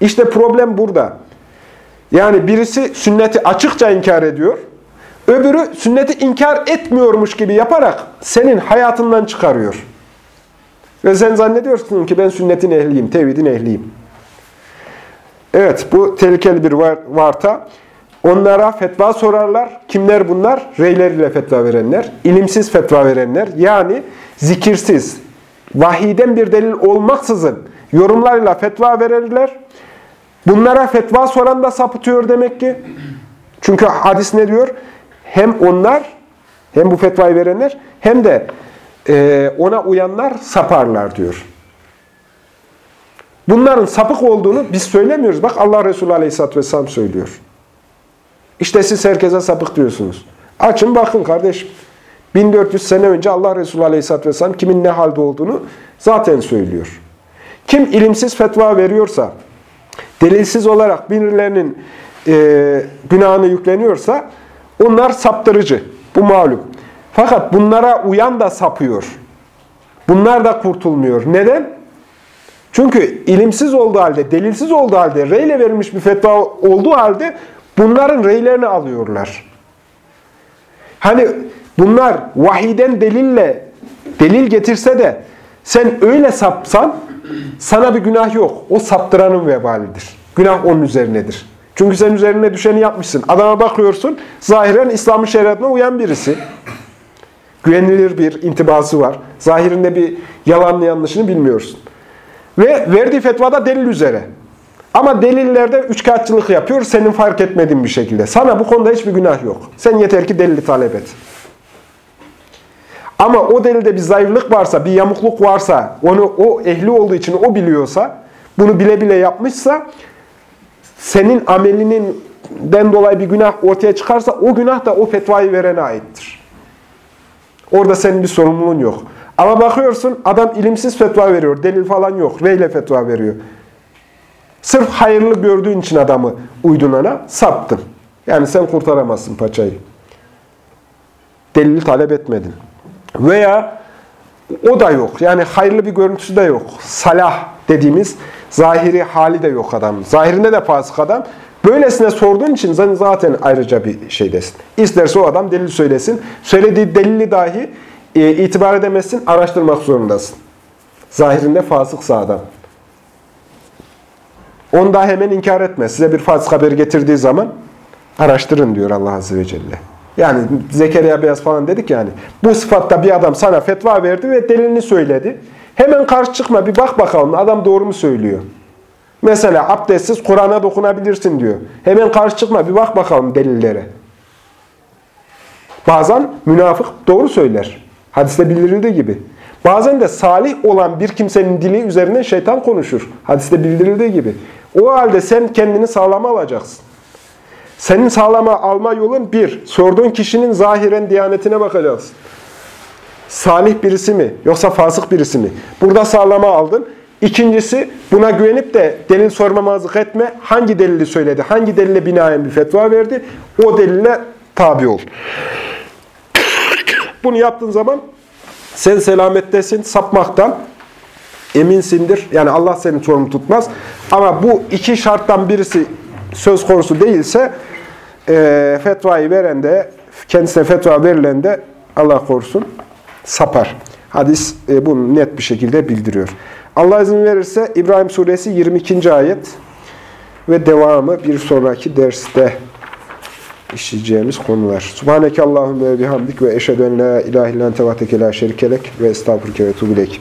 İşte problem burada. Yani birisi sünneti açıkça inkar ediyor. Öbürü sünneti inkar etmiyormuş gibi yaparak senin hayatından çıkarıyor. Ve sen zannediyorsun ki ben sünnetin ehliyim, tevhidin ehliyim. Evet, bu tehlikeli bir var, varta. Onlara fetva sorarlar. Kimler bunlar? Reyleriyle fetva verenler, ilimsiz fetva verenler. Yani zikirsiz, vahiden bir delil olmaksızın yorumlarıyla fetva verirler. Bunlara fetva soran da sapıtıyor demek ki. Çünkü hadis ne diyor? Hem onlar, hem bu fetvayı verenler, hem de e, ona uyanlar saparlar diyor. Bunların sapık olduğunu biz söylemiyoruz. Bak Allah Resulü Aleyhisselatü Vesselam söylüyor. İşte siz herkese sapık diyorsunuz. Açın bakın kardeşim. 1400 sene önce Allah Resulü Aleyhisselatü Vesselam kimin ne halde olduğunu zaten söylüyor. Kim ilimsiz fetva veriyorsa, delilsiz olarak birilerinin e, günahını yükleniyorsa onlar saptırıcı. Bu malum. Fakat bunlara uyan da sapıyor. Bunlar da kurtulmuyor. Neden? Çünkü ilimsiz olduğu halde, delilsiz olduğu halde, reyle verilmiş bir fetva olduğu halde bunların reylerini alıyorlar. Hani bunlar vahiden delille delil getirse de sen öyle sapsan sana bir günah yok. O saptıranın vebalidir. Günah onun üzerinedir. Çünkü sen üzerine düşeni yapmışsın. Adama bakıyorsun, zahiren İslam'ın şeriatına uyan birisi. Güvenilir bir intibası var. Zahirinde bir yalanlı yanlışını bilmiyorsun. Ve verdiği fetvada delil üzere. Ama delillerde üçkağıtçılık yapıyor, senin fark etmediğin bir şekilde. Sana bu konuda hiçbir günah yok. Sen yeter ki delili talep et. Ama o delilde bir zayıflık varsa, bir yamukluk varsa, onu o ehli olduğu için o biliyorsa, bunu bile bile yapmışsa, senin amelinden dolayı bir günah ortaya çıkarsa, o günah da o fetvayı verene aittir. Orada senin bir sorumluluğun yok. Ama bakıyorsun adam ilimsiz fetva veriyor, delil falan yok, reyle fetva veriyor. Sırf hayırlı gördüğün için adamı uydunana saptın. Yani sen kurtaramazsın paçayı. Delili talep etmedin. Veya o da yok. Yani hayırlı bir görüntüsü de yok. Salah dediğimiz zahiri hali de yok adam. Zahirinde de fasık adam. Böylesine sorduğun için zaten ayrıca bir şeydesin. İsterse o adam delil söylesin. Söylediği delili dahi e, itibar edemezsin, araştırmak zorundasın. Zahirinde fasıksa adam. Onu da hemen inkar etme. Size bir fasık haberi getirdiği zaman araştırın diyor Allah Azze ve Celle. Yani Zekeriya Beyaz falan dedik yani. Bu sıfatta bir adam sana fetva verdi ve delilini söyledi. Hemen karşı çıkma bir bak bakalım adam doğru mu söylüyor. Mesela abdestsiz Kur'an'a dokunabilirsin diyor. Hemen karşı çıkma bir bak bakalım delillere. Bazen münafık doğru söyler. Hadiste bildirildiği gibi. Bazen de salih olan bir kimsenin dili üzerinden şeytan konuşur. Hadiste bildirildiği gibi. O halde sen kendini sağlama alacaksın. Senin sağlama alma yolun bir, sorduğun kişinin zahiren diyanetine bakacaksın. Salih birisi mi, yoksa fasık birisi mi? Burada sağlama aldın. İkincisi, buna güvenip de delil sormamazlık etme. Hangi delili söyledi, hangi delile binaen bir fetva verdi, o delile tabi ol. Bunu yaptığın zaman sen selamettesin, sapmaktan eminsindir. Yani Allah seni sorumlu tutmaz. Ama bu iki şarttan birisi söz konusu değilse e, fetvayı veren de kendisine fetva verilen de Allah korusun sapar. Hadis e, bunu net bir şekilde bildiriyor. Allah izin verirse İbrahim suresi 22. ayet ve devamı bir sonraki derste işleyeceğimiz konular. Subhaneke Allahümme ve bihamdik ve eşhedü en la tevateke la ve estağfurke ve tuğbilek.